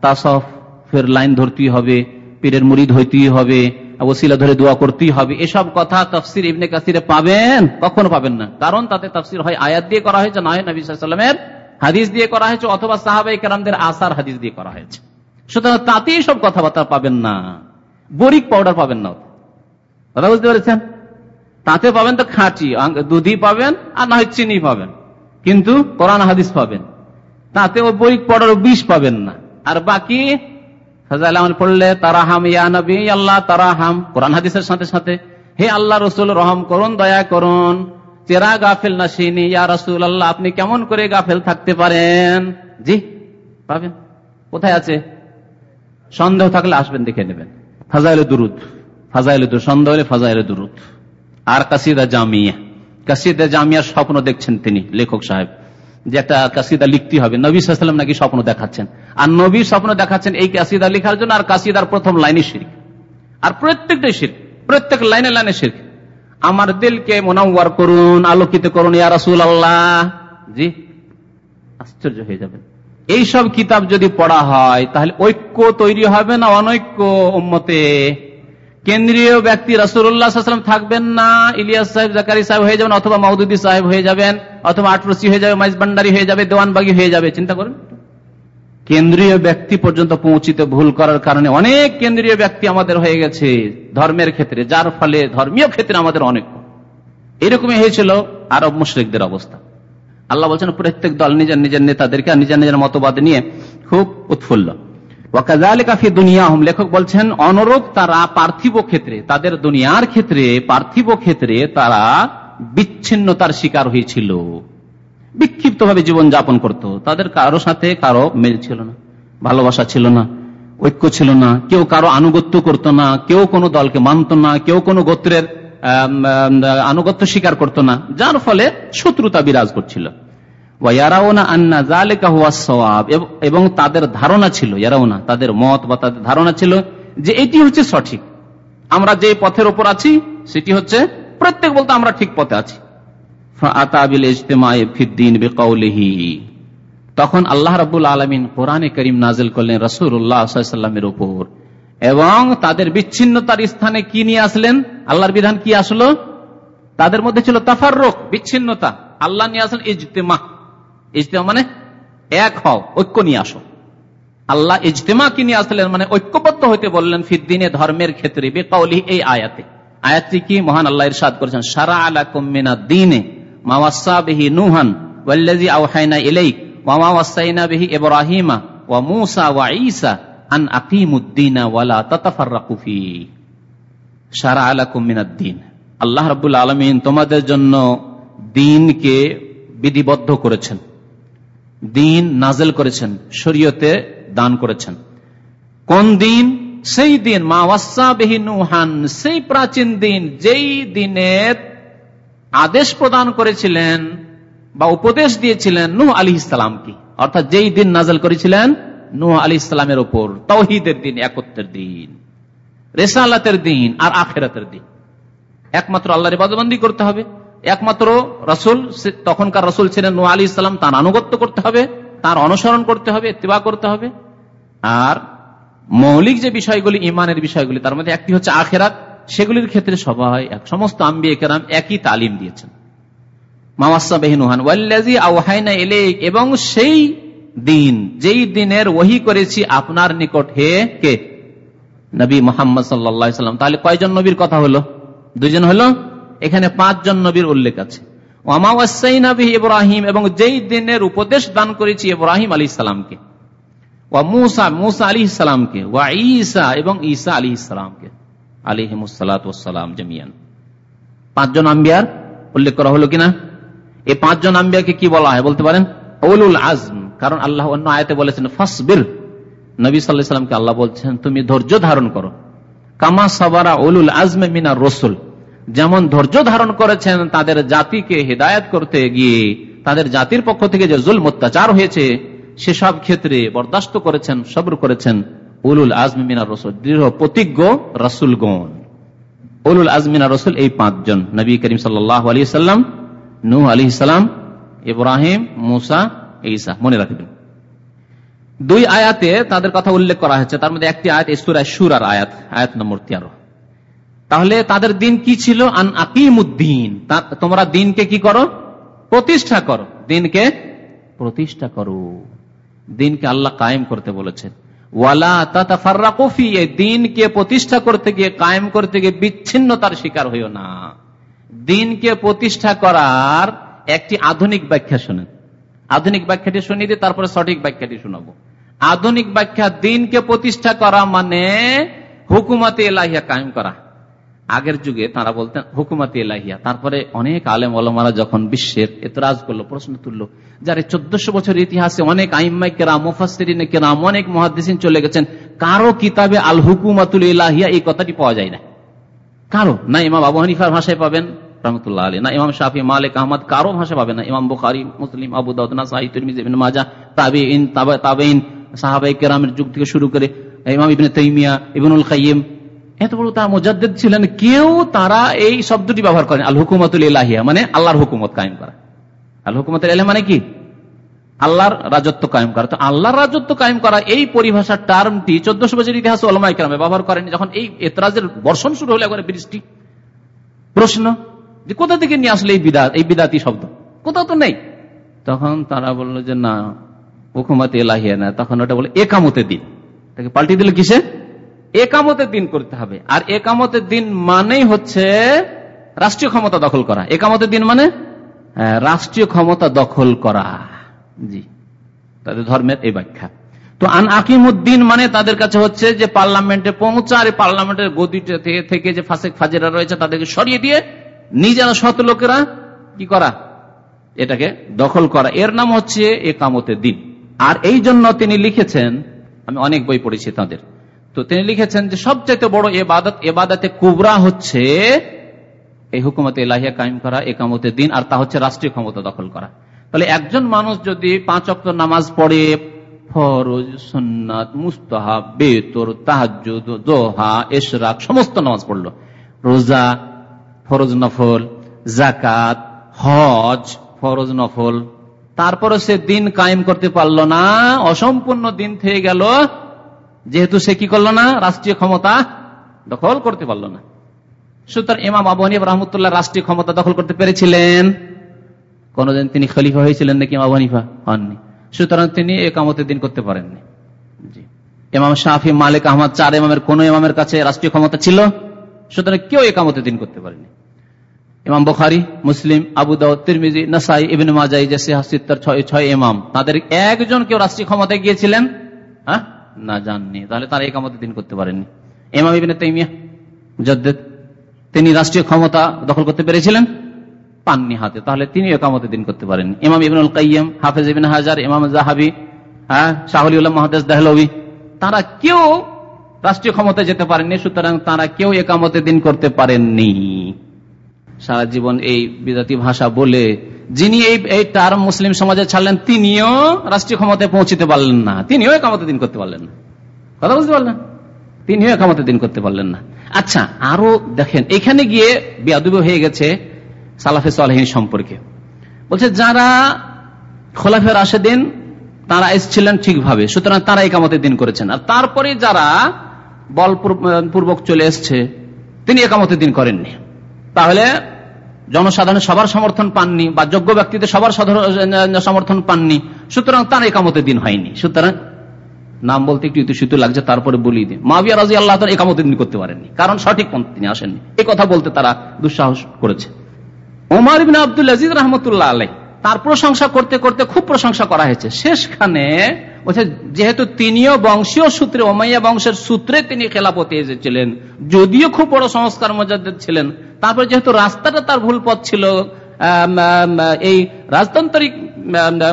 তাসফ, ফের লাইন ধরতেই হবে, পীরের মুরিদ হইতেই হবে, ওসিলা ধরে দোয়া করতেই হবে। এসব কথা তফসির ইবনে কাসিরে পাবেন? কখনো পাবেন না। কারণ তাতে তফসির হয় আয়াত দিয়ে করা হয়েছে নয় নবী সাল্লামের হাদিস দিয়ে করা হয়েছে, অথবা সাহাবাই কেরামদের আসার হাদিস দিয়ে করা হয়েছে। সুতরাং তাতেই সব কথাবার্তা পাবেন না। বরিক পাউডার পাবেন না কথা বুঝতে পেরেছেন? তাতে পাবেন তো খাঁটি দুধি পাবেন আর না হয় চিনি পাবেন। কিন্তু কোরআন হাদিস পাবেন। তাতে ও বরিক পাউডার বিষ পাবেন না। আর বাকি পড়লে, তারাহাম ইয়া নবী, আল্লাহ তারাহাম। কোরআন হাদিসের সাথে সাথে, হে আল্লাহ রসুল, রহম করুন, দয়া করুন। চেরা গাফেল না সিনি ইয়া রসুল আল্লাহ, আপনি কেমন করে গাফেল থাকতে পারেন? জি, পাবেন। কোথায় আছে? সন্দেহ থাকলে আসবেন, দেখে নেবেন। ফাজাইল দুরুদ। ফাজাইল সন্দেহ হলে ফাজাইল দুরুদ। আর কাসিদা জামিয়া। কাসিদা জামিয়ার স্বপ্ন দেখছেন তিনি, লেখক সাহেব। যে একটা কাসিদা লিখতে হবে। নবী সাল্লাম নাকি স্বপ্ন দেখাচ্ছেন। আর নবী স্বপ্ন দেখাচ্ছেন এই কাসিদা লেখার জন্য, আর কাসিদার প্রথম লাইনে শির্ক। আর প্রত্যেকটাই শির্ক। প্রত্যেক লাইনে লাইনে শির্ক। আমার দিলকে মোনাম্বার করুন, আলোকিত করুন, ইয়া রাসুল আল্লাহ জি, আশ্চর্য হয়ে যাবেন। এইসব কিতাব যদি পড়া হয়, তাহলে ঐক্য তৈরি হবে না অনৈক্য উম্মতে? কেন্দ্রীয় ব্যক্তি রাসুল্লাহাম থাকবেন না, ইলিয়াস সাহেব, জাকারি সাহেব হয়ে যাবেন, অথবা মাউদুদি সাহেব হয়ে যাবেন, অথবা আটরসি হয়ে যাবে, মাইজ ভান্ডারি হয়ে যাবে, দেওয়ানবাগি হয়ে যাবে, চিন্তা করুন কেন্দ্রীয় ব্যক্তি পর্যন্ত পৌঁছিতে ভুল করার কারণে অনেক কেন্দ্রীয় ব্যক্তি আমাদের হয়ে গেছে ধর্মের ক্ষেত্রে, যার ফলে ধর্মীয় ক্ষেত্রে আমাদের অনেক এরকমই হয়েছিল আরব মুশ্রিকদের অবস্থা। আল্লাহ বলছেন, প্রত্যেক দল নিজের নিজের নেতাদেরকে নিজের নিজের মতবাদ নিয়ে খুব উৎফুল্ল। ওয়াকাজালিকাফি দুনিয়া লেখক বলছেন, অনুরূপ তারা পার্থিব ক্ষেত্রে, তাদের দুনিয়ার ক্ষেত্রে, পার্থিব ক্ষেত্রে তারা বিচ্ছিন্নতার শিকার হয়েছিল। বিক্ষিপ্ত ভাবে জীবন যাপন করত। তাদের কারও সাথে কারও মিল ছিল না, ভালোবাসা ছিল না, ঐক্য ছিল না, কেউ কারও আনুগত্য করত না, কেউ কোনো দলকে মানত না, কেউ কোনো গোত্রের আনুগত্য স্বীকার করত না, যার ফলে শত্রুতা বিরাজ করছিল। এবং তাদের ধারণা ছিল, ইয়ারাউনা, তাদের মত বা তাদের ধারণা ছিল যে এটি হচ্ছে সঠিক। আমরা যে পথের ওপর আছি, সেটি হচ্ছে প্রত্যেক বলতে আমরা ঠিক পথে আছি। তখন আল্লাহ রাবুল আলমিন কোরআনে করিম নাজিল করলেন রসুল্লাহামের উপর। এবং তাদের বিচ্ছিন্নতার স্থানে কি নিয়ে আসলেন? আল্লাহর বিধান কি আসলো? তাদের মধ্যে ছিল তাফার রোগ বিচ্ছিন্নতা। আল্লাহ নিয়ে আসলেন ইজতেমা। ইজতেমা মানে এক হও, ঐক্য নিয়ে আসো। আল্লাহ ইজতেমা কি নিয়ে আসলেন? মানে ঐক্যবদ্ধ হইতে বললেন ফিদ্দিনে ধর্মের ক্ষেত্রে বেকাউলি এই আয়াতে। আয়াতটি কি? মহান আল্লাহ ইরশাদ করেছেন, সারা আলা কুমিনা দিনে মাওয়াসা বিহি নুহান ওয়াল্লাজি আওহাইনা ইলাইক ওয়া মাওয়াসাইনা বিহি ইব্রাহিমা ওয়া মূসা ওয়া ঈসা আন সারা আলা কুমিনা দিন। আল্লাহ আলমিন তোমাদের জন্য দিনকে বিধিবদ্ধ করেছেন। দিন নাজেল করেছেন, শরীয়তে দান করেছেন। কোন দিন? সেই দিন, মা ওয়াসাবিহীনুহান সেই প্রাচীন দিন, যেই দিনের আদেশ প্রদান করেছিলেন বা উপদেশ দিয়েছিলেন নূহ আলী ইসলামকে অর্থাৎ যেই দিন নাজল করেছিলেন নূহ আলী ইসলামের ওপর তৌহিদের দিন একত্রের দিন, রেসালাতের দিন আর আখেরাতের দিন। একমাত্র আল্লাহর ইবাদবন্দি করতে হবে, একমাত্র রসুল তখনকার রসুল ছিলেন নূহ আলী ইসলাম তার আনুগত্য করতে হবে, তার অনুসরণ করতে হবে, ইত্তিবা করতে হবে। আর মৌলিক যে বিষয়গুলি ইমানের বিষয়গুলি, তার মধ্যে একটি হচ্ছে আখেরাত, সেগুলির ক্ষেত্রে সবাই এক, সমস্ত আম্বিয়া কেরাম একই তালিম দিয়েছেন। এবং সেই দিন। যেই দিনের ওহি করেছি আপনার নিকট হে কে? নবী মোহাম্মদ সাল্লাম। তাহলে কয়জন নবীর কথা হলো? দুজন হলো? এখানে পাঁচজন নবীর উল্লেখ আছে। এবং যেই দিনের উপদেশ দান করেছি ইব্রাহিম আলী ইসলামকে এবং আলী ইসলামকে পাঁচজন আম্বিয়ার উল্লেখ করা হলো কিনা? এই পাঁচজন আম্বিয়াকে কি বলা হয় বলতে পারেন? আজম। কারণ আল্লাহ অন্য আয়তে বলেছেন, ফসবির। নবী সাল্লাহ সাল্লামকে আল্লাহ বলছেন, তুমি ধৈর্য ধারণ করো। কামা সাবারা উলুল আজমে মিনা রসুল। যেমন ধৈর্য ধারণ করেছেন, তাদের জাতিকে হেদায়ত করতে গিয়ে, তাদের জাতির পক্ষ থেকে যে জুল অত্যাচার হয়েছে, সেসব ক্ষেত্রে বরদাস্ত করেছেন, সবর করেছেন উলুল আজমিনা রসুল, দৃঢ় প্রতিজ্ঞ রসুলগণ। উলুল আজমিনা রসুল এই পাঁচজন, নবী করিম সাল্লাহ আলী সাল্লাম নূ আলী সালাম, ইব্রাহিম, মুসা ঈসা, মনে রাখবেন। দুই আয়াতে তাদের কথা উল্লেখ করা হয়েছে। তার মধ্যে একটি আয়াত ইসুরায় সুরার আয়াত আয়াত নম্বর তেরো। তাহলে তাদের দিন কি ছিল? আন আকিমুদ্দিন। তোমরা দিনকে কি করো? প্রতিষ্ঠা করো। দিনকে প্রতিষ্ঠা করো। দিনকে আল্লাহ কায়েম করতে বলেছেন। ওয়ালা তাতাফাররাকুফি এই দিনকে প্রতিষ্ঠা করতে গিয়ে, কায়েম করতে গিয়ে বিচ্ছিন্নতার শিকার হইও না। দিনকে প্রতিষ্ঠা করার একটি আধুনিক ব্যাখ্যা শোনেন। আধুনিক ব্যাখ্যাটি শুনিয়ে দিয়ে তারপরে সঠিক ব্যাখ্যাটি শোনাবো। আধুনিক ব্যাখ্যা দিনকে প্রতিষ্ঠা করা মানে হুকুমতে এলাহিয়া কায়েম করা। আগের যুগে তারা বলতেন, হুকুমতি এলাহিয়া তারপরে অনেক আলেম আলমারা যখন বিশ্বের এতরাজ করল, প্রশ্ন তুললো, যার চোদ্দশো বছর ইতিহাসে অনেক আইম্মাই কেরাম মুফাসরিন কেরাম, অনেক মহাদিসিন চলে গেছেন, কারও কিতাবে আল হুকুমাতুল ইলাহিয়া এই কথাটি পাওয়া যায় না। কারও? না ইমাম আবু হানিফার ভাষায় পাবেন রহমতুল্লাহ আলী না, ইমাম শাফি, মালিক, আহমদ, কারও ভাষা পাবেন না। ইমাম বুখারি, মুসলিম, আবু মাজা তাবেইন সাহাবাই কেরামের যুগ থেকে শুরু করে, ইমাম খাইম এত বড় তারা ছিলেন, কেউ তারা এই শব্দটি ব্যবহার করেন। আল হুকুমতুল মানে আল্লাহর হুকুমত কায়েম করা। আল হুকুমতুল মানে কি? আল্লাহর রাজত্ব কায়েম করা। তো আল্লাহর রাজত্ব কায়েম করা, এই পরিভাষার টার্মটি চোদ্দশো বছর ইতিহাস ওলামাই কেরামে ব্যবহার করেন যখন এই এতরাজের বর্ষণ শুরু হলে, একবারে বৃষ্টি, প্রশ্ন যে কোথা থেকে নিয়ে আসলে এই বিদাত এই বিদাতি শব্দ? কোথাও তো নেই। তখন তারা বলল যে না হুকুমত এলাহিয়া না তখন ওটা বলে একামতে দিন। তাকে পাল্টি দিল কিসে একামতের দিন করতে হবে। আর একামতের দিন মানেই হচ্ছে রাষ্ট্রীয় ক্ষমতা দখল করা। একামতের দিন মানে? হ্যাঁ, রাষ্ট্রীয় ক্ষমতা দখল করা। জি তাদের ধর্মের এই ব্যাখ্যা। তো আন আকিমুদ্দিন মানে তাদের কাছে হচ্ছে যে পার্লামেন্টে পৌঁছা আর পার্লামেন্টের গদিটা থেকে যে ফাঁসেক ফাজেরা রয়েছে তাদেরকে সরিয়ে দিয়ে নিজেরা শত লোকেরা কি করা? এটাকে দখল করা। এর নাম হচ্ছে একামতের দিন। আর এই জন্য তিনি লিখেছেন, আমি অনেক বই পড়েছি তাদের, তো তিনি লিখেছেন যে সবচেয়ে বড় এবাদত, এবাদতে কুবরা হচ্ছে এই হুকুমতে এলাহিয়া কায়েম করা একামতের দিন, আর তা হচ্ছে রাষ্ট্রীয় ক্ষমতা দখল করা। তাহলে একজন মানুষ যদি পাঁচ অক্ট নামাজ পড়ে, ফরজ সন্ন্যাত মুস্তাহা বেতর তাহাজুদ দোহা এশরাক, সমস্ত নামাজ পড়ল। রোজা ফরজ নফল জাকাত হজ ফরজ নফল। তারপরে সে দিন কায়েম করতে পারল না, অসম্পূর্ণ দিন থেকে গেল, যেহেতু সে কি করল না, রাষ্ট্রীয় ক্ষমতা দখল করতে পারল না। সুতরাং ইমাম আবু রহমতুল্লাহ রাষ্ট্রীয় ক্ষমতা দখল করতে পেরেছিলেন। কোনদিন তিনি খলিফা হয়েছিলেন নাকি ইমাম হননি। সুতরাং তিনি একামতের দিন করতে পারেননি। ইমাম শাহি মালিক আহমদ, চার ইমামের, কোন ইমামের কাছে রাষ্ট্রীয় ক্ষমতা ছিল? সুতরাং কেউ একামতের দিন করতে পারেনি। ইমাম বখারি, মুসলিম, আবু দাউদ, তিরমিজি, নাসাই, ইবিন মাজাই জেসে হাসিত্তার ছয় ছয় ইমাম, তাদের একজন কেউ রাষ্ট্রীয় ক্ষমতায় গিয়েছিলেন? হ্যাঁ? না, জাননি। তাহলে তারা একামতের দিন করতে পারেননি। ইমাম ইবিন তাইমিয়া, মুজাদ্দেদ, তিনি রাষ্ট্রীয় ক্ষমতা দখল করতে পেরেছিলেন? পাননি হাতে। তাহলে তিনি একামতে দিন করতে পারেন ইমাম ইবনুল কাইম হাফেজ ইবিন হাজার, ইমাম জাহাবি হ্যাঁ শাহুল মাহদেজ দাহলবি, তারা কেউ রাষ্ট্রীয় ক্ষমতায় যেতে পারেননি, সুতরাং তারা কেউ একামতে দিন করতে পারেননি। সারা জীবন এই বিজাতি ভাষা বলে যিনি এই এই টার্ম মুসলিম সমাজে ছাড়লেন, তিনিও রাষ্ট্রীয় ক্ষমতায় পৌঁছিতে পারলেন না। তিনিও একামতে দিন করতে পারলেন না। কথা বুঝতে পারলেন? তিনিও একামতে দিন করতে পারলেন না। আচ্ছা আরও দেখেন, এখানে গিয়ে বেয়াদুব হয়ে গেছে সালাফে সালহীন সম্পর্কে। বলছে, যারা খোলাফে রাশেদিন, তারা এসছিলেন ঠিকভাবে, সুতরাং তারা একামতে দিন করেছেন। আর তারপরে যারা বলপূর্বক চলে এসছে। তিনি একামতের দিন করেননি। তাহলে জনসাধারণ সবার সমর্থন পাননি বা যোগ্য ব্যক্তিদের সবার সমর্থন পাননি। সুতরাং তার একামতের দিন হয়নি। সুতরাং নাম বলতে একটু ইতুসিতু লাগছে, তারপরে বলি দিই। মাবিয়া রাজি আল্লাহ তার একামতের দিন করতে পারেননি, কারণ সঠিক পন্থ তিনি আসেননি। এই কথা বলতে তারা দুঃসাহস করেছে। ওমার বিন আব্দুল আজিজ রহমতুল্লাহ আলাই তার প্রশংসা করতে করতে খুব প্রশংসা করা হয়েছে। শেষখানে যেহেতু তিনিও বংশীয় সূত্রে, ওমাইয়া বংশের সূত্রে তিনি খেলাপতি এসেছিলেন। যদিও খুব বড় সংস্কার মজাদ ছিলেন, তারপরে যেহেতু রাস্তাটা তার ভুল পথ ছিল এই রাজতান্ত্রিক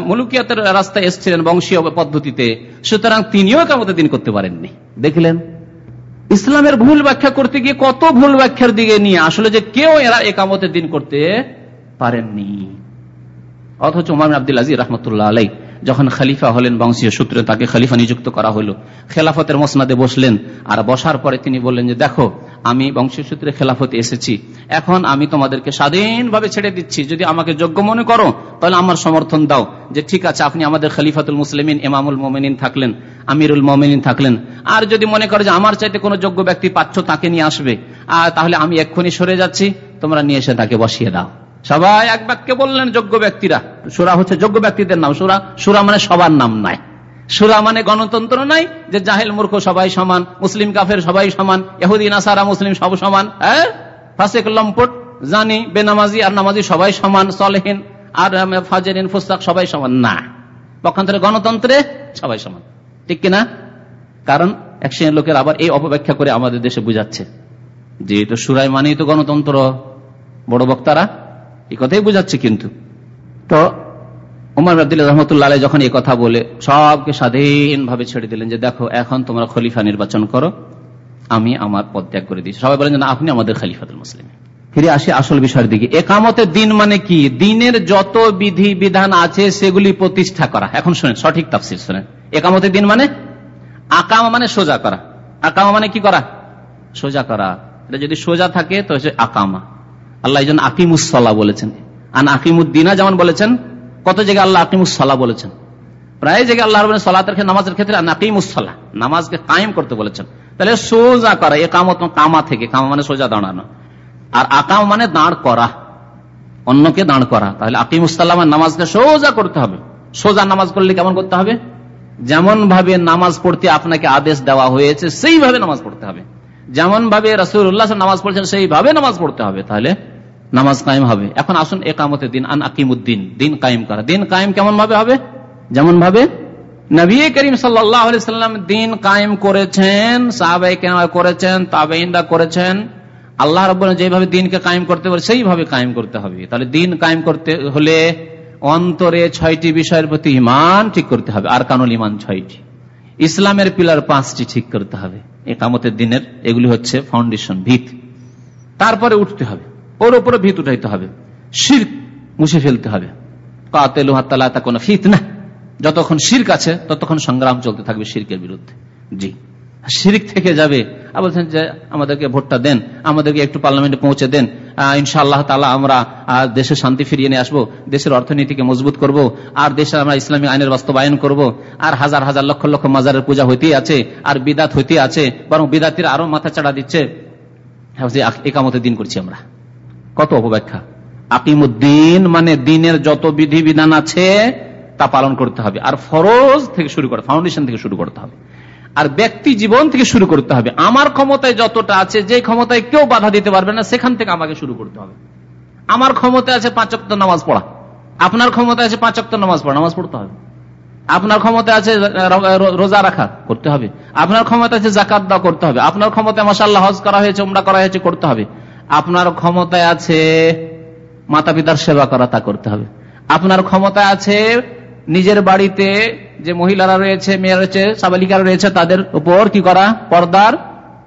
মুলুকিয়াতের রাস্তায় এসেছিলেন বংশীয় পদ্ধতিতে, সুতরাং তিনিও একামতে দিন করতে পারেননি। দেখলেন? ইসলামের ভুল ব্যাখ্যা করতে গিয়ে কত ভুল ব্যাখ্যার দিকে নিয়ে, আসলে যে কেউ এরা একামতে দিন করতে পারেননি। অথচ আব্দুল আজিজ রহমতুল্লাহ আলাই যখন খালিফা হলেন বংশীয় সূত্রে, তাকে খালিফা নিযুক্ত করা হলো। খেলাফতের মসনাদে বসলেন আর বসার পরে তিনি বললেন যে, দেখো, আমি বংশীয় সূত্রে খেলাফতে এসেছি। এখন আমি তোমাদেরকে স্বাধীনভাবে ছেড়ে দিচ্ছি। যদি আমাকে যোগ্য মনে করো, তাহলে আমার সমর্থন দাও যে, ঠিক আছে, আপনি আমাদের খালিফাতুল মুসলিমিন এমামুল মোমিনিন থাকলেন, আমিরুল মোমিনিন থাকলেন। আর যদি মনে করো যে, আমার চাইতে কোনো যোগ্য ব্যক্তি পাচ্ছ, তাকে নিয়ে আসবে আর তাহলে আমি এক্ষুনি সরে যাচ্ছি। তোমরা নিয়ে এসে তাকে বসিয়ে দাও। সবাই এক বাক্যে বললেন যোগ্য ব্যক্তিরা। সুরা হচ্ছে যোগ্য ব্যক্তিদের নাম। সুরা সুরা মানে সবার নাম নাই। সুরা মানে গণতন্ত্র নাই যে জাহেল মূর্খ সবাই সমান, মুসলিম কাফের সবাই সমান এহুদি নাসারা, মুসলিম সব সমান হ্যাঁ? ফাসেক, লম্পট, জানি, বেনামাজি আর নামাজি সবাই সমান, সলেহীন আর ফাজেরিন ফুস্তাক সবাই সমান। না। পক্ষান্তরে গণতন্ত্রে সবাই সমান। ঠিক কিনা? কারণ এক শ্রেণির লোকের আবার এই অপব্যাখ্যা করে আমাদের দেশে বুঝাচ্ছে যে যেহেতু সুরাই মানেই তো গণতন্ত্র। বড় বক্তারা এই কথাই বুঝাচ্ছে কিন্তু। তো উমার আব্দুল্লাহ রহমতুল্লাহ যখন এই কথা বলে, সবকে স্বাধীনভাবে ছেড়ে দিলেন যে, দেখো, এখন তোমরা খলিফা নির্বাচন করো, আমি আমার পদ ত্যাগ করে দিচ্ছি সবাই বলেন আপনি আমাদের খালিফাতুল মুসলিম। ফিরে আসি আসল বিষয়ের দিকে। একামতের দিন মানে কি? দিনের যত বিধি বিধান আছে, সেগুলি প্রতিষ্ঠা করা। এখন শুনেন, সঠিক তাফসির শোনেন। একামতের দিন মানে? আকামা মানে সোজা করা। আকামা মানে কি করা? সোজা করা। এটা যদি সোজা থাকে, তো হচ্ছে আকামা। আল্লাহ এই জন্য আকিমুসলা বলেছেন। আর আকিমুদ্দিনা যেমন বলেছেন, কত জায়গায় আল্লাহ আকিমুসলা বলেছেন? প্রায় জায়গায় আল্লাহ নামাজের নামাজের ক্ষেত্রে নামাজকে কায়েম করতে বলেছেন। তাহলে সোজা করা, এ কামত কামা থেকে, কামা মানে সোজা দাঁড়ানো। আর আকাম মানে দাঁড় করা, অন্যকে দাঁড় করা। তাহলে আকিমুসাল্লামের নামাজকে সোজা করতে হবে। সোজা নামাজ করলে কেমন করতে হবে? যেমন ভাবে নামাজ পড়তে আপনাকে আদেশ দেওয়া হয়েছে, সেইভাবে নামাজ পড়তে হবে। যেমন ভাবে রসুল নামাজ পড়ছেন, সেইভাবে নামাজ পড়তে হবে। তাহলে নামাজ কায়েম হবে। এখন আসুন একামতের দিন, আন আকিমুদ্দিন, দিন কায়েম করা। দিন কায়েম কেমন ভাবে হবে? যেমন ভাবে নবী করিম সাল্লাম দিন কায়েম করেছেন সাহাবাই করেছেন তাবেইনরা করেছেন। আল্লাহ রব যেভাবে দিনকে কায়েম করতে পারে সেইভাবে কায়েম করতে হবে। তাহলে দিন কায়েম করতে হলে অন্তরে ছয়টি বিষয়ের প্রতি ইমান ঠিক করতে হবে। আর কানুল ইমান ছয়টি। ইসলামের পিলার পাঁচটি ঠিক করতে হবে। একামতের দিনের এগুলি হচ্ছে ফাউন্ডেশন ভিত। তারপরে উঠতে হবে। ওর উপরে ভিত উঠাইতে হবে। শির মুছে ফেলতে হবে। কাতেলু হাত্তালা তা কোনো ফিত না। যতক্ষণ শির্ক আছে, ততক্ষণ সংগ্রাম চলতে থাকবে শির্কের বিরুদ্ধে। জি। শিরিক থেকে যাবে বলছেন যে, আমাদেরকে ভোটটা দেন, আমাদেরকে একটু পার্লামেন্টে পৌঁছে দেন। ইনশাআল্লাহ তালা আমরা দেশে শান্তি ফিরিয়ে নিয়ে আসব, দেশের অর্থনীতিকে মজবুত করব, আর দেশে আমরা ইসলামী আইনের বাস্তবায়ন করব, আর হাজার হাজার লক্ষ লক্ষ মাজারের পূজা হইতে আছে, আর বিদাত হইতে আছে, বরং বিদাতির আরও মাথা চাড়া দিচ্ছে। একামতে দিন করছি আমরা। কত অপব্যাখ্যা? আকিমুদ্দিন মানে দিনের যত বিধি বিধান আছে, তা পালন করতে হবে। আর ফরজ থেকে শুরু করে ফাউন্ডেশন থেকে শুরু করতে হবে। আর ব্যক্তি জীবন থেকে শুরু করতে হবে। আমার ক্ষমতায় যতটা আছে, যে ক্ষমতায় কেউ বাধা দিতে পারবে না, সেখান থেকে আমাকে শুরু করতে হবে। আমার ক্ষমতা আছে পাঁচক্ত নামাজ পড়া। আপনার ক্ষমতা আছে পাঁচক্ত নামাজ পড়া, নামাজ পড়তে হবে। আপনার ক্ষমতা আছে রোজা রাখা, করতে হবে। আপনার ক্ষমতা আছে জাকাত দেওয়া করতে হবে। আপনার ক্ষমতায় মাসাল্লাহ হজ করা হয়েছে, উমরা করা হয়েছে, করতে হবে। আপনার ক্ষমতায় আছে মাতা পিতার সেবা করা, তা করতে হবে। আপনার ক্ষমতা আছে নিজের বাড়িতে যে মহিলারা রয়েছে, মেয়েরা রয়েছে, সাবালিকারা রয়েছে, তাদের উপর কি করা? পর্দার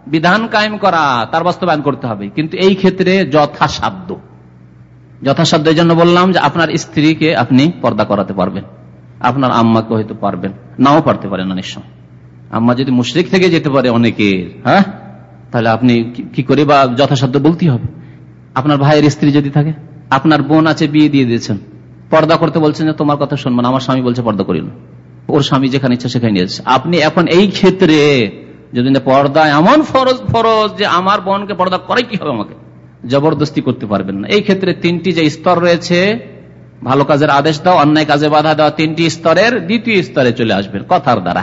বিধান কায়েম করা, তার বাস্তবায়ন করতে হবে। কিন্তু এই ক্ষেত্রে যথাসাধ্য। যথাসাধ্য এই জন্য বললাম যে আপনার স্ত্রীকে আপনি পর্দা করাতে পারবেন। আপনার আম্মাকে হয়তো পারবেন। নাও পারতে পারেন অনেক সময়। আম্মা যদি মুশরিক থেকে যেতে পারে অনেকের হ্যাঁ? তাহলে আপনি কি করে বা যথাসাধ্য বলতে হবে। আপনার ভাইয়ের স্ত্রী যদি থাকে, আপনার বোন আছে, বিয়ে দিয়ে দিয়েছেন। পর্দা করতে বলছেন যে, তোমার কথা শুনবেন আমার স্বামী বলছে পর্দা করিল ওর স্বামী যেখানে ইচ্ছা সেখানে নিয়েছে আপনি এখন এই ক্ষেত্রে যদি পর্দা এমন ফরজ ফরজ যে আমার বোনকে পর্দা করে কি হবে আমাকে? জবরদস্তি করতে পারবেন না। এই ক্ষেত্রে তিনটি যে স্তর রয়েছে, ভালো কাজের আদেশ দাও, অন্যায় কাজে বাধা দেওয়া তিনটি স্তরের দ্বিতীয় স্তরে চলে আসবেন, কথার দ্বারা।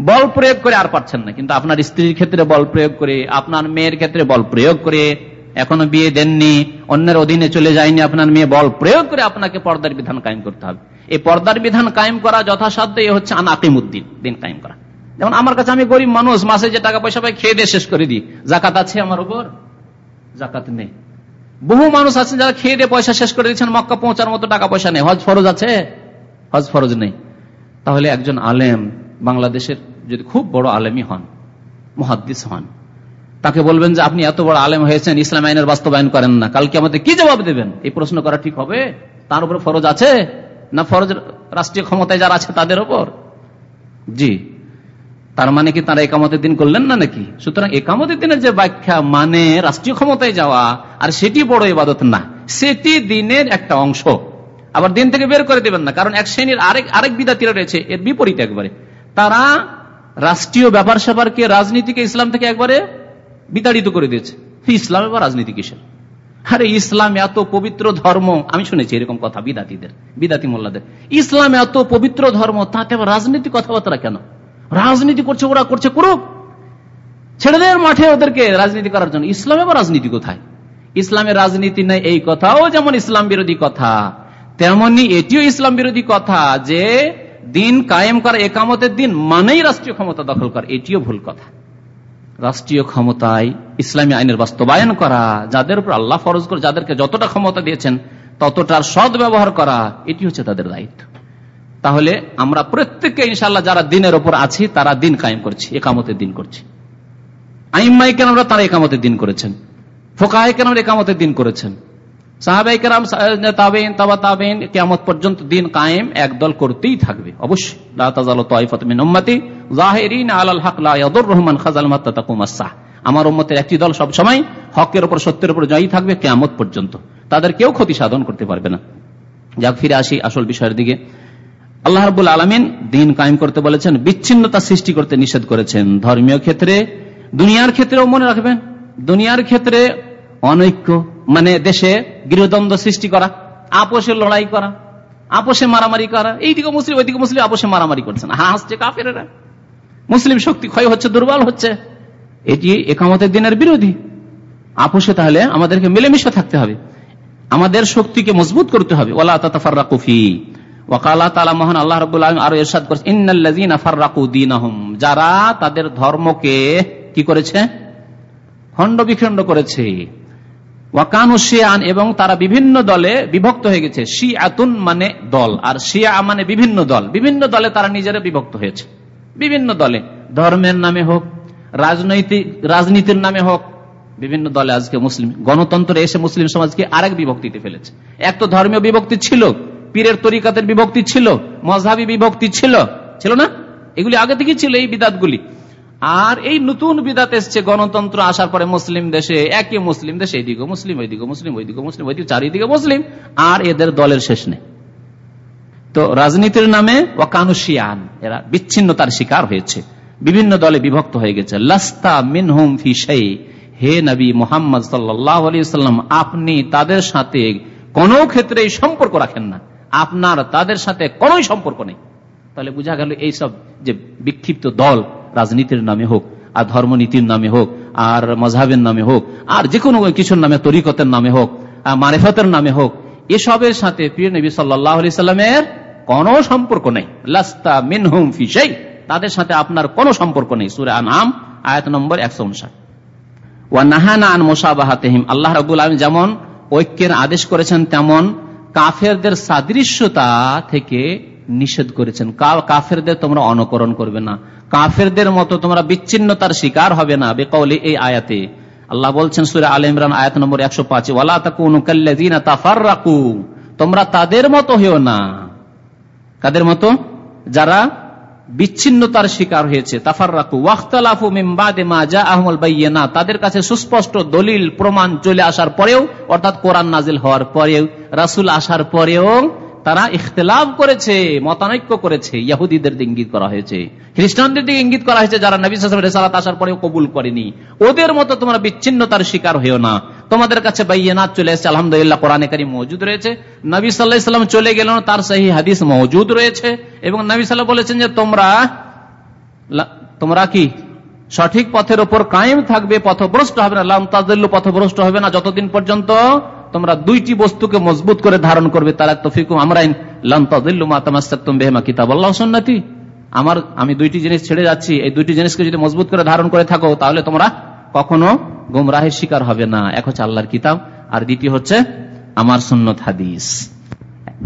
বল প্রয়োগ করে আর পারছেন না। কিন্তু আপনার স্ত্রীর ক্ষেত্রে বল প্রয়োগ করে, আপনার মেয়ের ক্ষেত্রে বল প্রয়োগ করে, এখনও বিয়ে দেননি, অন্যের অধীনে চলে যায়নি, আপনার মেয়ে বল প্রয়োগ করে আপনাকে পর্দার বিধান কায়েম করতে হবে। এই পর্দার বিধান কায়েম করা যথাসাধ্য, এ হচ্ছে আনাকিমুদ্দিন দিন কায়েম করা। যেমন আমার কাছে আমি গরিব মানুষ, মাসে যে টাকা পয়সা পাই, খেয়ে দিয়ে শেষ করে দিই। জাকাত আছে আমার উপর? জাকাত নেই। বহু মানুষ আছেন যারা খেয়ে দিয়ে পয়সা শেষ করে দিচ্ছেন, মক্কা পৌঁছার মতো টাকা পয়সা নেই। হজ ফরজ আছে? হজ ফরজ নেই। তাহলে একজন আলেম বাংলাদেশের যদি খুব বড় আলেমই হন, মহাদ্দিস হন, তাকে বলবেন যে আপনি এত বড় আলেম হয়েছেন, ইসলাম আইনের বাস্তবায়ন করেন না, কালকে আমাদের কি জবাব দেবেন? এই প্রশ্ন করা ঠিক হবে? তার উপর ফরজ আছে? না ফরজ রাষ্ট্রীয় ক্ষমতায় যারা আছে তাদের উপর? জি। তার মানে কি তারা একামতের দিন করলেন না নাকি? সুতরাং একামতের দিনের যে ব্যাখ্যা মানে রাষ্ট্রীয় ক্ষমতায় যাওয়া, আর সেটি বড় ইবাদত না। সেটি দিনের একটা অংশ। আবার দিন থেকে বের করে দেবেন না, কারণ এক শ্রেণির আরেক আরেক বিদাতিরা রয়েছে, এর বিপরীত একবারে। তারা রাষ্ট্রীয় ব্যাপার স্যাপারকে রাজনীতিকে, ইসলাম থেকে একবারে বিতাড়িত করে দিয়েছে। ইসলাম এবার রাজনীতি কিসের? আরে, ইসলাম এত পবিত্র ধর্ম, আমি শুনেছি এরকম কথা বিদাতিদের, বিদাতি মোল্লাদের। ইসলাম এত পবিত্র ধর্ম, তাতে রাজনীতি কথাবার্তা কেন? রাজনীতি করছে, ওরা করছে, করুক। ছেলেদের মাঠে ওদেরকে রাজনীতি করার জন্য। ইসলামে বা রাজনীতি কোথায়? ইসলামের রাজনীতি নেই এই কথাও যেমন ইসলাম বিরোধী কথা, তেমনি এটিও ইসলাম বিরোধী কথা যে দিন কায়েম করা একামতের দিন মানেই রাষ্ট্রীয় ক্ষমতা দখল করা, এটিও ভুল কথা। রাষ্ট্রীয় ক্ষমতায় ইসলামী আইনের বাস্তবায়ন করা, যাদের উপর আল্লাহ ফরজ করে, যাদেরকে যতটা ক্ষমতা দিয়েছেন, ততটার সদ ব্যবহার করা, এটি হচ্ছে তাদের দায়িত্ব। তাহলে আমরা প্রত্যেককে ইনশাল্লাহ যারা দিনের ওপর আছি, তারা দিন কায়েম করছি, একামতের দিন করছি। আইম্মাই কেন আমরা তারা একামতের দিন করেছেন। ফোকাহাই কেন একামতের দিন করেছেন। তাবেন তাবা তাবেন পর্যন্ত দিন কায়েম একদল করতেই থাকবে, অবশ্যই। আমার উম্মতের একটি দল সবসময় হকের উপর, সত্যের উপর জয়ী থাকবে কেমত পর্যন্ত। তাদের কেউ ক্ষতি সাধন করতে পারবে না। যাক, ফিরে আসি আসল বিষয়ের দিকে। আল্লাহ রবুল আলমিন দিন কায়েম করতে বলেছেন, বিচ্ছিন্নতা সৃষ্টি করতে নিষেধ করেছেন। ধর্মীয় ক্ষেত্রে, দুনিয়ার ক্ষেত্রেও মনে রাখবেন, দুনিয়ার ক্ষেত্রে অনৈক্য মানে দেশে গৃহদ্বন্দ্ব সৃষ্টি করা আপোষে লড়াই করা আপোষে মারামারি করা, এইদিকে মুসলিম, ওইদিকে মুসলিম আপোষে মারামারি করছে না। হাসছে কাফেরা মুসলিম শক্তি ক্ষয় হচ্ছে, দুর্বল হচ্ছে। এটি একামতের দিনের বিরোধী। আপোষে তাহলে আমাদেরকে মিলেমিশে থাকতে হবে। আমাদের শক্তিকে মজবুত করতে হবে। ওলা ওয়াকালা তালা মহান আল্লাহ এরশাদ করছে যারা তাদের ধর্মকে কি করেছে? খণ্ড বিখণ্ড করেছে। ওয়াকানু শিয়ান এবং তারা বিভিন্ন দলে বিভক্ত হয়ে গেছে। শিয়াতুন মানে দল, আর শিয়া মানে বিভিন্ন দল। বিভিন্ন দলে তারা নিজেরা বিভক্ত হয়েছে। বিভিন্ন দলে। ধর্মের নামে হোক রাজনৈতিক রাজনীতির নামে হোক, বিভিন্ন দলে আজকে মুসলিম, গণতন্ত্রে এসে মুসলিম সমাজকে আরেক বিভক্তিতে ফেলেছে। এক তো ধর্মীয় বিভক্তি ছিল, পীরের তরিকাতের বিভক্তি ছিল মজাবি বিভক্তি ছিল। ছিল না? এগুলি আগে থেকেই ছিল এই বিদাতগুলি। আর এই নতুন বিদাত এসছে, গণতন্ত্র আসার পরে মুসলিম দেশে, একই মুসলিম দেশে, এইদিকে মুসলিম, ওইদিকে মুসলিম ওইদিকে মুসলিম, ওইদিকে চারিদিকে মুসলিম, আর এদের দলের শেষ নেই। তো রাজনীতির নামে ওয়াকানুশিয়ান এরা বিচ্ছিন্নতার শিকার হয়েছে। বিভিন্ন দলে বিভক্ত হয়ে গেছে। লাস্তা মিনহুম ফিসাই হে নবী মোহাম্মদ সাল্লাম আপনি তাদের সাথে কোনো ক্ষেত্রে সম্পর্ক রাখেন না। আপনার তাদের সাথে কোন সম্পর্ক নেই। তাহলে বোঝা গেল এইসব যে বিক্ষিপ্ত দল রাজনীতির নামে হোক, আর ধর্মনীতির নামে হোক, আর মজাবের নামে হোক, আর যে কোনো কিছুর নামে, তরিকতের নামে হোক মারেফতের নামে হোক, এসবের সাথে প্রিয় নবী সাল্লাহ সাল্লামের কোন সম্পর্ক নেই। লাস্তা মিনহুম ফিসাই তাদের সাথে আপনার কোন সম্পর্ক নেই। সুরে আনাম আয়াত নম্বর একশো উনষাট। আল্লাহ যেমন ঐক্যের আদেশ করেছেন, তেমন কাফেরদের সাদৃশ্যতা থেকে নিষেধ করেছেন। কাফেরদের তোমরা অনুকরণ করবে না। কাফেরদের মতো তোমরা বিচ্ছিন্নতার শিকার হবে না, বেকৌলি এই আয়াতে। আল্লাহ বলছেন সুরে আল ইমরান আয়াত নম্বর একশো পাঁচ, ওয়ালা তাফার রাকু তোমরা তাদের মতো হয়েও না। কাদের মতো? যারা বিচ্ছিন্নতার শিকার হয়েছে। তাফার রাকু ওয়াখতালাফু মিমবাদে মা যা আহমল বাইয়েনা তাদের কাছে সুস্পষ্ট দলিল, প্রমাণ চলে আসার পরেও, অর্থাৎ কোরআন নাজিল হওয়ার পরেও, রাসুল আসার পরেও তারা ইখতলাফ করেছে, মতানৈক্য করেছে, ইয়াহুদিদের ইঙ্গিত করা হয়েছে। খ্রিস্টানদের দিকে ইঙ্গিত করা হয়েছে যারা নবী আসার পরেও কবুল করেনি। ওদের মতো তোমরা বিচ্ছিন্নতার শিকার হয়েও না। তোমাদের কাছে চলে এসেছে, আলহামদুলিল্লাহ, কোরআনে কারি মজুদ রয়েছে। নবী চলে তার হাদিস মজুদ রয়েছে। এবং নবী সাল্লাহ বলেছেন যে, তোমরা তোমরা কি সঠিক পথের ওপর কায়েম থাকবে, পথভ্রষ্ট হবে না? পথভ্রষ্ট হবে না যতদিন পর্যন্ত তোমরা দুইটি বস্তুকে মজবুত করে ধারণ করবে তারা তফিকুম আমরাইন আমার, আমি দুইটি জিনিস ছেড়ে যাচ্ছি, এই দুইটি জিনিসকে যদি মজবুত করে ধারণ করে থাকো, তাহলে তোমরা কখনো গুমরাহের শিকার হবে না। এক হচ্ছে আল্লাহর কিতাব, আর দ্বিতীয় হচ্ছে আমার সুন্নত হাদিস।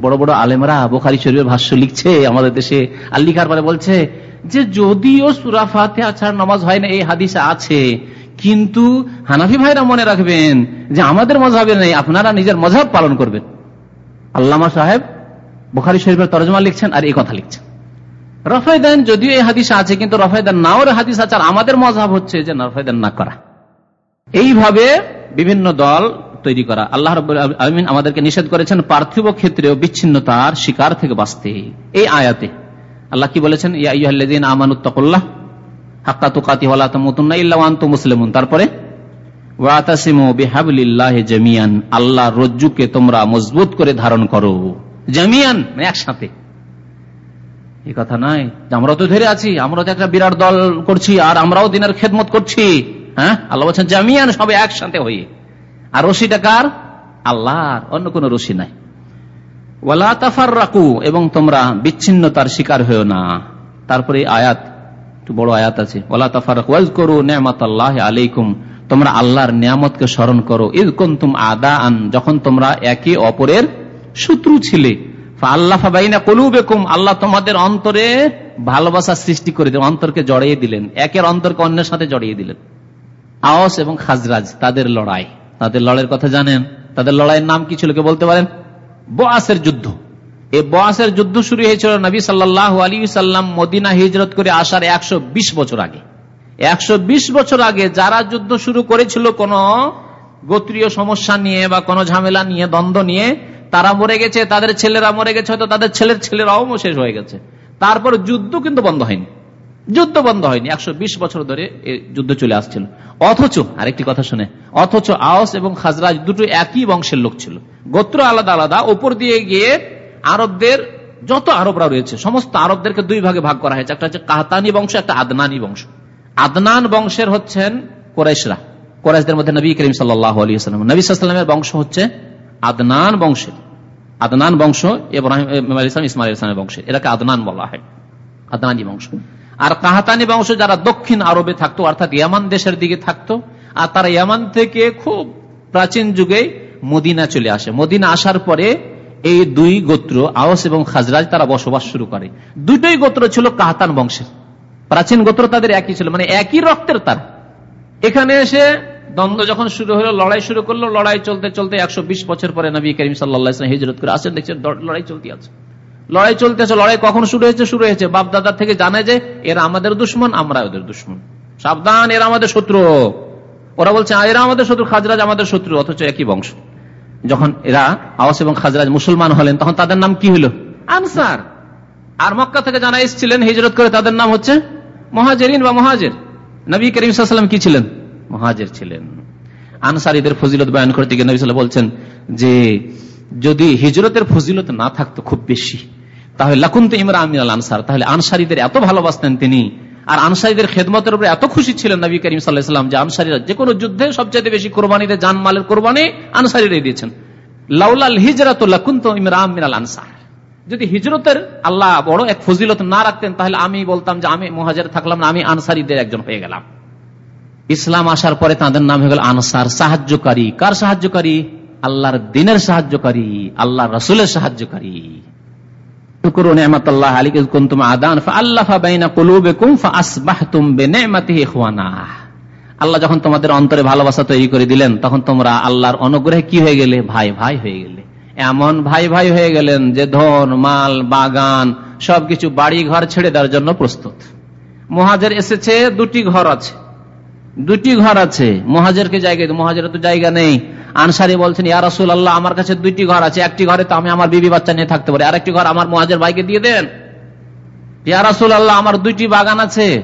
বড় বড় আলেমরা বোখারি শরীরের ভাষ্য লিখছে আমাদের দেশে, আর লিখার পরে বলছে যে, যদিও সুরাফাতে আছার নামাজ হয় না, এই হাদিসে আছে। কিন্তু হানাফি ভাইরা মনে রাখবেন যে আমাদের মজাবে নেই, আপনারা নিজের মজাব পালন করবেন। আল্লামা সাহেব বোখারি শরীফের তরজমা লিখছেন আর এই কথা লিখছেন। রফায়দান যদিও এই হাদিস আছে, কিন্তু রফায়দান নাওর হাদিস আছে আর আমাদের মজাব হচ্ছে যে রফায়দান না করা। এইভাবে বিভিন্ন দল তৈরি করা। আল্লাহ আলমিন আমাদেরকে নিষেধ করেছেন পার্থিব ক্ষেত্রেও বিচ্ছিন্নতার শিকার থেকে বাঁচতে। এই আয়াতে আল্লাহ কি বলেছেন? ইয়াদিন আমানুত্তকুল্লাহ হাক্কা তারপরে জামিয়ান। আল্লাহ রজ্জুকে তোমরা মজবুত করে ধারণ করো। জামিয়ান মানে একসাথে। কথা আমরা তো ধরে আছি, আমরা তো একটা বিরাট দল করছি, আর আমরাও দিনের খেদমত করছি। হ্যাঁ? আল্লাহ বলছেন, জামিয়ান সবে একসাথে হয়ে। আর রশিটা কার? আল্লাহর, অন্য কোন রশি নাই। ওয়ালা তাফার রাকু এবং তোমরা বিচ্ছিন্নতার শিকার হয়েও না। তারপরে আয়াত একটু বড় আয়াত আছে ওলা তাফার ওয়াজ করু নেমাত আলাইকুম তোমরা আল্লাহর নিয়ামতকে স্মরণ করো। ইদ কুন্তুম আদা আন যখন তোমরা একে অপরের শত্রু ছিলে। আল্লাহ ফাবাইনা আল্লাহ তোমাদের অন্তরে ভালোবাসা সৃষ্টি করে দিলেন, অন্তরকে জড়িয়ে দিলেন, একের অন্তরকে অন্যের সাথে জড়িয়ে দিলেন। আওস এবং খাজরাজ, তাদের লড়াই। তাদের লড়াইয়ের কথা জানেন? তাদের লড়াইয়ের নাম কি ছিল কে বলতে পারেন? বোয়াসের যুদ্ধ। এই বোয়াসের যুদ্ধ শুরু হয়েছিল নবী সাল্লাহ আলী সাল্লাম মদিনা হিজরত করে আসার একশো বছর আগে। একশো বছর আগে যারা যুদ্ধ শুরু করেছিল কোন গোত্রীয় সমস্যা নিয়ে বা কোন ঝামেলা নিয়ে, দ্বন্দ্ব নিয়ে, তারা মরে গেছে, তাদের ছেলেরা মরে গেছে, হয়তো তাদের ছেলের ছেলেরাও শেষ হয়ে গেছে। তারপর যুদ্ধ কিন্তু বন্ধ হয়নি। যুদ্ধ বন্ধ হয়নি। একশো বিশ বছর ধরে যুদ্ধ চলে আসছিল। অথচ, আরেকটি কথা শুনে, অথচ আওস এবং খাজরাজ দুটো একই বংশের লোক ছিল। গোত্র আলাদা আলাদা, ওপর দিয়ে গিয়ে আরবদের যত আরবরা রয়েছে, সমস্ত আরবদেরকে দুই ভাগে ভাগ করা হয়েছে। একটা হচ্ছে কাহতানি বংশ, একটা আদনানি বংশ। আদনান বংশের হচ্ছেন কোরাইশরা। কোরাইশদের মধ্যে নবী করিম সাল্লাম নবী সাল্লামের বংশ হচ্ছে আদনান বংশের। আদনান বংশ ইব্রাহিম ইসলাম ইসলামের বংশের এটাকে আদনান বলা হয়। আদনানি বংশ। আর কাহাতানি বংশ যারা দক্ষিণ আরবে থাকতো, অর্থাৎ ইয়ামান দেশের দিকে থাকতো, আর তারা ইয়ামান থেকে খুব প্রাচীন যুগে মদিনা চলে আসে। মদিনা আসার পরে এই দুই গোত্র, আওস এবং খাজরাজ, তারা বসবাস শুরু করে। দুটোই গোত্র ছিল কাহাতান বংশের। প্রাচীন গোত্র তাদের একই ছিল মানে একই রক্তের তার। এখানে এসে দ্বন্দ্ব যখন শুরু হলো, লড়াই শুরু করল, লড়াই চলতে চলতে একশো বিশ বছর পরে নবী করিম সাল্লাহ হিজরত করে আসেন, দেখছেন লড়াই চলতে আছে। লড়াই চলতেছে লড়াই কখন শুরু হয়েছে? শুরু হয়েছে। বাপ দাদা থেকে জানে যে, এরা আমাদের দুশ্মন, আমরা ওদের দুশ্মন। সাবধান, এরা আমাদের শত্রু। ওরা বলছে এরা আমাদের শত্রু, খাজরাজ আমাদের শত্রু, অথচ একই বংশ। যখন এরা আওয়াস এবং খাজরাজ মুসলমান হলেন তখন তাদের নাম কি হলো? আনসার। আর মক্কা থেকে জানা এসেছিলেন হিজরত করে তাদের নাম হচ্ছে মহাজেরিন বা মহাজের। নবী করিম সাল্লাম কি ছিলেন? মহাজের ছিলেন। আনসারিদের ফজিলত বয়ান করতে গিয়ে নবী সাল্লাহ বলছেন যে যদি হিজরতের ফজিলত না থাকতো খুব বেশি তাহলে লাকুন্ত ইমরা আমিন আল আনসার তাহলে আনসারিদের এত ভালোবাসতেন তিনি আর আনসারিদের খেদমতের উপরে এত খুশি ছিলেন নবী করিম সাল্লাহাম যে আনসারিরা যে কোনো যুদ্ধে সবচেয়ে বেশি কোরবানিতে জান মালের কোরবানি আনসারিরাই দিয়েছেন। লাউলাল হিজরত লাকুন্ত ইমরা আমিন আনসার। যদি হিজরতের আল্লাহ বড় এক ফজিলত না রাখতেন, তাহলে আমি বলতাম যে আমি মহাজারে থাকলাম না, আমি আনসারিদের একজন হয়ে গেলাম। ইসলাম আসার পরে তাদের নাম হয়ে গেল আনসার সাহায্যকারী। কার সাহায্যকারী? আল্লাহর দিনের সাহায্যকারী আল্লাহ রসুলের সাহায্যকারী। আল্লাহ যখন তোমাদের অন্তরে ভালোবাসা তৈরি করে দিলেন, তখন তোমরা আল্লাহর অনুগ্রহে কি হয়ে গেলে? ভাই ভাই হয়ে গেলে। এমন ভাই ভাই হয়ে গেলেন যে ধন, মাল, বাগান, সবকিছু বাড়ি ঘর ছেড়ে দেওয়ার জন্য প্রস্তুত। মহাজের এসেছে, দুটি ঘর আছে। দুটি ঘর আছে। মহাজেরকে জায়গা মহাজের তো জায়গা নেই। আনসারি বলছেন, ইয়া রসুল আল্লাহ আমার কাছে দুইটি ঘর আছে। একটি ঘরে তো আমি আমার বিবি বাচ্চা নিয়ে থাকতে পারি। আরেকটি ঘর আমার মহাজের ভাইকে দিয়ে দেন। ইয়া রসুল আল্লাহ আমার দুইটি বাগান আছে।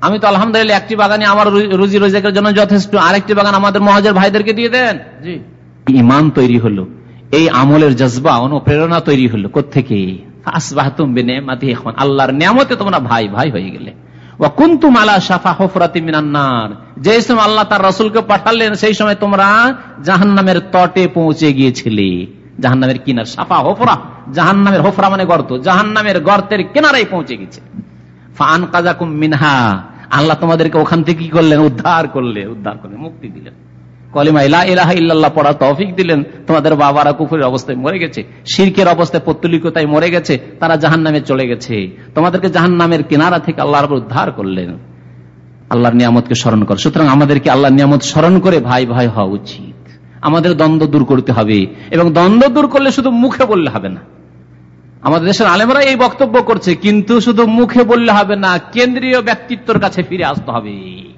আমি তো আলহামদুলিল্লাহ একটি বাগানে আমার রুজি রোজগারের জন্য যথেষ্ট। আরেকটি বাগান আমাদের মহাজের ভাইদেরকে দিয়ে দেন। জি। ইমান তৈরি হলো। এই আমলের জজবা, অনুপ্রেরণা তৈরি হলো। কোথেকে আল্লাহর নিয়ামতে তোমরা ভাই ভাই হয়ে গেলে। আল্লাহ পৌঁছে গিয়েছিলে। জাহান্নামের সাফা হোফরা। জাহান্নামের হোফরা মানে গর্ত। জাহান্নামের গর্তের পৌঁছে গেছে। ফান আল্লাহ তোমাদেরকে ওখান থেকে কি করলেন? উদ্ধার করলে উদ্ধার করলেন মুক্তি দিলেন। কলিমা ইলা ইলাহা ইল্লাল্লাহ তৌফিক দিলেন। তোমাদের বাবারা অবস্থায় মরে গেছে অবস্থায় পত্তলিকতায় মরে গেছে, তারা জাহান নামে চলে গেছে। তোমাদেরকে জাহান নামের কিনারা থেকে আল্লাহ উদ্ধার করলেন। আল্লাহর নিয়ামতকে স্মরণ কর। সুতরাং আমাদেরকে আল্লাহর নিয়ামত স্মরণ করে ভাই ভাই হওয়া উচিত। আমাদের দ্বন্দ্ব দূর করতে হবে, এবং দ্বন্দ্ব দূর করলে শুধু মুখে বললে হবে না। আমাদের দেশের আলেমরা এই বক্তব্য করছে, কিন্তু শুধু মুখে বললে হবে না, কেন্দ্রীয় ব্যক্তিত্বর কাছে ফিরে আসতে হবে।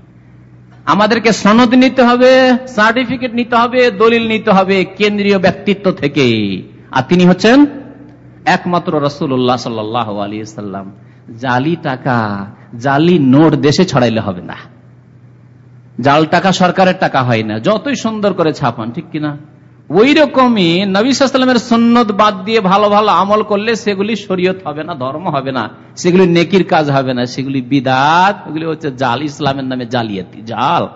আমাদেরকে সনদ নিতে হবে, সার্টিফিকেট নিতে হবে, দলিল নিতে হবে কেন্দ্রীয় ব্যক্তিত্ব থেকে। আর তিনি হচ্ছেন একমাত্র রসুল্লাহ সাল্লাম জালি টাকা, জালি নোট দেশে ছড়াইলে হবে না। জাল টাকা সরকারের টাকা হয় না। যতই সুন্দর করে ছাপান, ঠিক কিনা? ওই রকমই নবীলামের সন্ন্যত বাদ দিয়ে ভালো ভালো আমল করলে সেগুলি শরীয়ত হবে না, ধর্ম হবে না। সেগুলি নেকির কাজ হবে না, সেগুলি বিদাত, ওগুলি হচ্ছে জাল, ইসলামের নামে জালিয়াতি, জাল।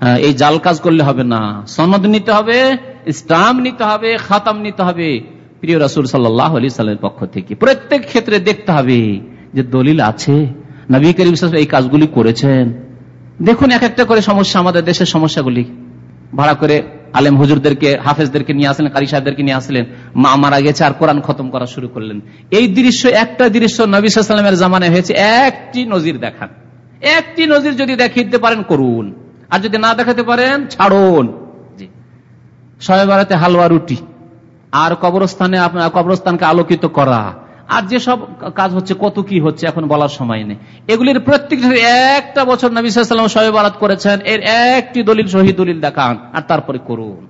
হ্যাঁ এই জাল কাজ করলে হবে না। সনদ নিতে হবে স্টাম্প নিতে হবে, খাতাম নিতে হবে। প্রিয় রাসুল সাল্লাহ আলি পক্ষ থেকে প্রত্যেক ক্ষেত্রে দেখতে হবে যে দলিল আছে। নবী করিম এই কাজগুলি করেছেন। দেখুন এক একটা করে সমস্যা আমাদের দেশের সমস্যাগুলি। ভাড়া করে আলেম হুজুরদেরকে, হাফেজদেরকে নিয়ে আসলেন, কারি সাহেবদেরকে নিয়ে আসলেন, মা মারা গেছে আর কোরআন খতম করা শুরু করলেন। এই দৃশ্য, একটা দৃশ্য নবীলামের জামানায় হয়েছে। একটি নজির দেখান। একটি নজির যদি দেখিতে পারেন, করুন। আর যদি না দেখাতে পারেন, ছাড়ুন। সবাই বেড়াতে হালুয়া রুটি। আর কবরস্থানে আপনার কবরস্থানকে আলোকিত করা। আর যে সব কাজ হচ্ছে, কত কি হচ্ছে, এখন বলার সময় নেই। এগুলির প্রত্যেক একটা বছর নবী সাল্লাম সবে বারাত করেছেন, এর একটি দলিল শহীদ দলিল দেখান আর তারপরে করুন।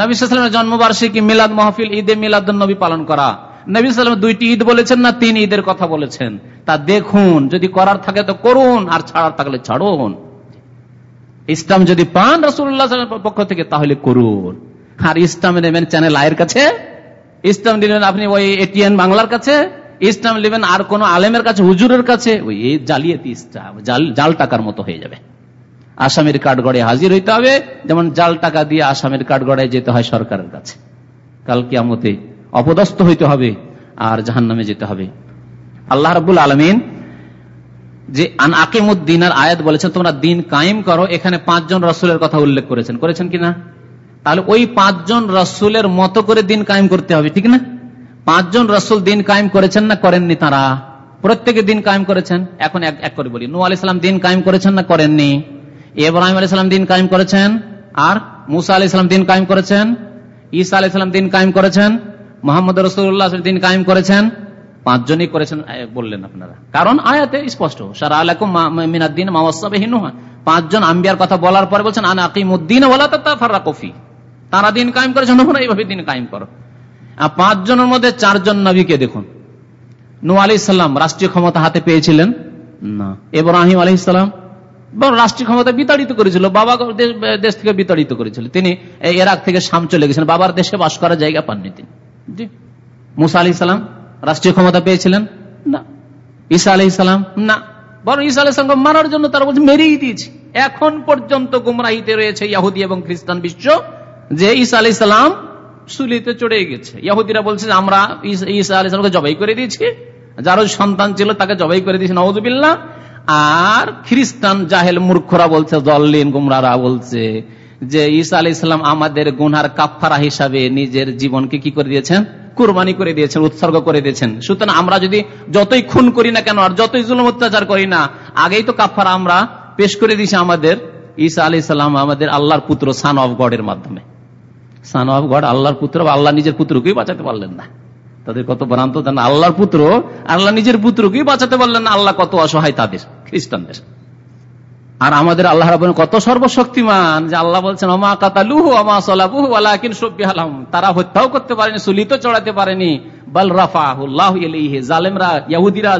নবী সাল্লামের জন্মবার্ষিকী, মিলাদ মাহফিল, ঈদে মিলাদ নবী পালন করা। নবী সাল্লাম দুইটি ঈদ বলেছেন না, তিন ঈদের কথা বলেছেন। তা দেখুন, যদি করার থাকে তো করুন, আর ছাড়ার থাকলে ছাড়ুন। ইসলাম যদি পান রসুল্লাহ পক্ষ থেকে, তাহলে করুন। আর ইসলাম নেবেন চ্যানেল আয়ের কাছে ইসলাম দিলেন আপনি ওই এটিএন বাংলার কাছে, ইসলাম নেবেন আর কোন আলেমের কাছে, হুজুরের কাছে, ওই জালিয়াতি ইসলাম জাল টাকার মতো হয়ে যাবে। আসামের কাঠগড়ে হাজির হইতে হবে, যেমন জাল টাকা দিয়ে আসামের কাঠগড়ায় যেতে হয় সরকারের কাছে। কাল কিয়ামতে অপদস্থ হইতে হবে আর জাহান নামে যেতে হবে। আল্লাহ রাবুল আলমিন যে আন আকিমুদ্দিনার আয়াত বলেছেন, তোমরা দিন কায়েম করো, এখানে পাঁচজন রসুলের কথা উল্লেখ করেছেন। করেছেন কিনা? তাহলে ওই পাঁচজন রসুলের মতো করে দিন কায়েম করতে হবে, ঠিক না? পাঁচজন রসুল দিন কায়েম করেছেন না করেননি তারা? প্রত্যেকে দিন কায়েম করেছেন? এখন এক এক করে বলি। নু আলাইসালাম দিন কায়েম করেছেন না করেননি? ইব্রাহিম আলাইসালাম দিন কায়েম করেছেন? আর মুসা আলাইসালাম দিন কায়েম করেছেন? ঈসা আলাইসালাম দিন কায়েম করেছেন? মোহাম্মদ রসুল্লাহ দিন কায়েম করেছেন? পাঁচজনই করেছেন বললেন আপনারা। কারণ আয়াতে স্পষ্ট, সারা আলাকুম মিনাদ্দিন মাওয়াসাবিহীন পাঁচজন আম্বিয়ার কথা বলার পরে বলছেন, আন আকিমুদ্দিন বলা তা ফার্রা কফি তারা দিন কায়েম করেছেন তোমরা এইভাবে দিন কায়েম করো। পাঁচ জনের মধ্যে চারজন নবীকে দেখুন। নু আলি সাল্লাম রাষ্ট্রীয় ক্ষমতা হাতে পেয়েছিলেন? না। এব্রাহিম আলি সাল্লাম রাষ্ট্রীয় ক্ষমতা বিতাড়িত করেছিল, বাবা দেশ থেকে বিতাড়িত করেছিল। তিনি এরাক থেকে সাম চলে গেছেন, বাবার দেশে বাস করার জায়গা পাননি তিনি। মুসা আলি সাল্লাম রাষ্ট্রীয় ক্ষমতা পেয়েছিলেন? না। ঈসা আলি সাল্লাম না। বরং ঈসা আলি সাল্লাম মারার জন্য তারা বলছে, মেরেই দিয়েছে। এখন পর্যন্ত গুমরাহিতে রয়েছে ইয়াহুদি এবং খ্রিস্টান বিশ্ব। যে ঈসা আলি সাল্লাম সুলিতে চড়ে গেছে। ইয়াহুদিরা বলছে আমরা ঈসা আলি সাল্লামকে জবাই করে দিয়েছি। যারও সন্তান ছিল তাকে জবাই করে দিয়েছি নওয়াজুবিল্লাহ আর খ্রিস্টান জাহেল মূর্খরা বলছে, দল্লিন গুমরারা বলছে যে ঈসা আলি ইসলাম আমাদের গুনহার কাফারা হিসাবে নিজের জীবনকে কি করে দিয়েছেন? কুরবানি করে দিয়েছেন, উৎসর্গ করে দিয়েছেন। সুতরাং আমরা যদি যতই খুন করি না কেন, আর যতই জুলুম অত্যাচার করি না, আগেই তো কাফারা আমরা পেশ করে দিয়েছি আমাদের ঈসা আলি ইসলাম আমাদের আল্লাহর পুত্র সান অফ গডের মাধ্যমে। সান অফ গড আল্লাহর পুত্র বা আল্লাহ নিজের পুত্রকেই বাঁচাতে পারলেন না। তাদের কত ভ্রান্ত জান আল্লাহর পুত্র, আল্লাহ নিজের পুত্রকেই বাঁচাতে পারলেন না। আল্লাহ কত অসহায় তাদের, খ্রিস্টানদের। আর আমাদের আল্লাহ রাবণ কত সর্বশক্তিমান, যে আল্লাহ বলছেন অমা কাতালুহু অমা সলাবুহু আলাকিন সব্বিহালাম তারা হত্যাও করতে পারেনি, সুলিত চড়াতে পারেনি। বল ইহুদিরা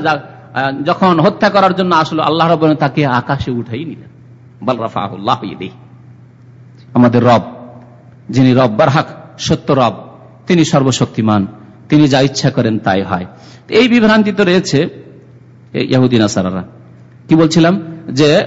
যখন হত্যা করার জন্য আসলো, আল্লাহ রাবণ তাকে আকাশে উঠাই নিলেন। বল রাফাহুল্লাহ আমাদের রব যিনি রব, বারহাক, সত্য রব, তিনি সর্বশক্তিমান, তিনি যা ইচ্ছা করেন তাই হয়। এই বিভ্রান্তি তো রয়েছে কি বলছিলাম? যে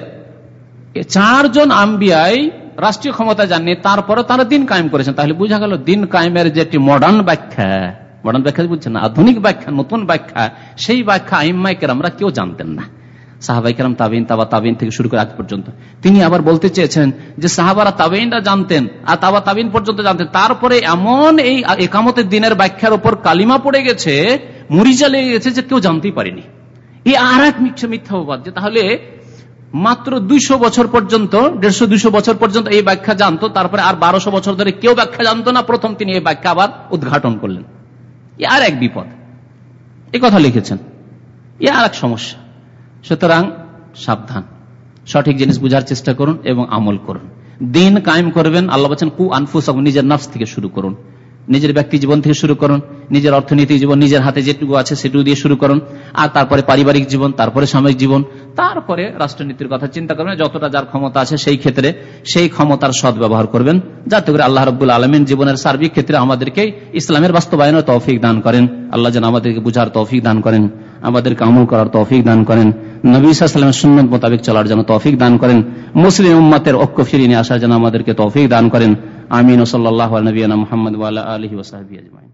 চারজন আম্বিয়াই রাষ্ট্রীয় ক্ষমতা জাননি তারপরে তারা দিন কায়েম করেছেন। তাহলে বোঝা গেল দিন কায়েমের যে একটি মডার্ন ব্যাখ্যা মডার্ন ব্যাখ্যা বুঝছেন না? আধুনিক ব্যাখ্যা, নতুন ব্যাখ্যা, সেই ব্যাখ্যা আইম্মাইকের আমরা কেউ জানতেন না। সাহাবাইকেরাম তাবিন তাবা তাবিন থেকে শুরু করে আজ পর্যন্ত। তিনি আবার বলতে চেয়েছেন যে সাহাবারা তাবিনরা জানতেন আর তাবা তাবিন পর্যন্ত জানতেন। তারপরে এমন এই একামতের দিনের ব্যাখ্যার উপর কালিমা পড়ে গেছে মরিজা লেগে গেছে যে কেউ জানতেই পারেনি। এই আর এক মিথ্যা মিথ্যাবাদ যে তাহলে মাত্র দুইশো বছর পর্যন্ত, দেড়শো দুইশো বছর পর্যন্ত এই ব্যাখ্যা জানতো, তারপরে আর বারোশো বছর ধরে কেউ ব্যাখ্যা জানতো না। প্রথম তিনি এই ব্যাখ্যা আবার উদ্ঘাটন করলেন। আর এক বিপদ। এ কথা লিখেছেন। এ আর এক সমস্যা। সুতরাং সাবধান। সঠিক জিনিস বুঝার চেষ্টা করুন এবং আমল করুন। দিন কায়েম করবেন, আল্লাহ বলছেন, কু আনফুস নিজের নফস থেকে শুরু করুন। নিজের ব্যক্তি জীবন থেকে শুরু করুন, নিজের অর্থনৈতিক জীবন, নিজের হাতে যেটুকু আছে সেটুকু দিয়ে শুরু করুন, আর তারপরে পারিবারিক জীবন, তারপরে সাময়িক জীবন, তারপরে রাষ্ট্রনীতির কথা চিন্তা করবেন, যতটা যার ক্ষমতা আছে সেই ক্ষেত্রে সেই ক্ষমতার সদ ব্যবহার করবেন, যাতে করে আল্লাহ রব্বুল আলমিন জীবনের সার্বিক ক্ষেত্রে আমাদেরকে ইসলামের বাস্তবায়নের তৌফিক দান করেন। আল্লাহ যেন আমাদেরকে বুঝার তৌফিক দান করেন। আমাদেরকে আমল করার তৌফিক দান করেন। নবী সাল্লামের সুন্নত মোতাবেক চলার জন্য তৌফিক দান করেন। মুসলিম উম্মাতের ঐক্য ফিরিয়ে নিয়ে আসার জন্য আমাদেরকে তৌফিক দান করেন। আমিন ও সাল্লাহ নবীনা মোহাম্মদ আলহি ওসাহাবি আজমাইন।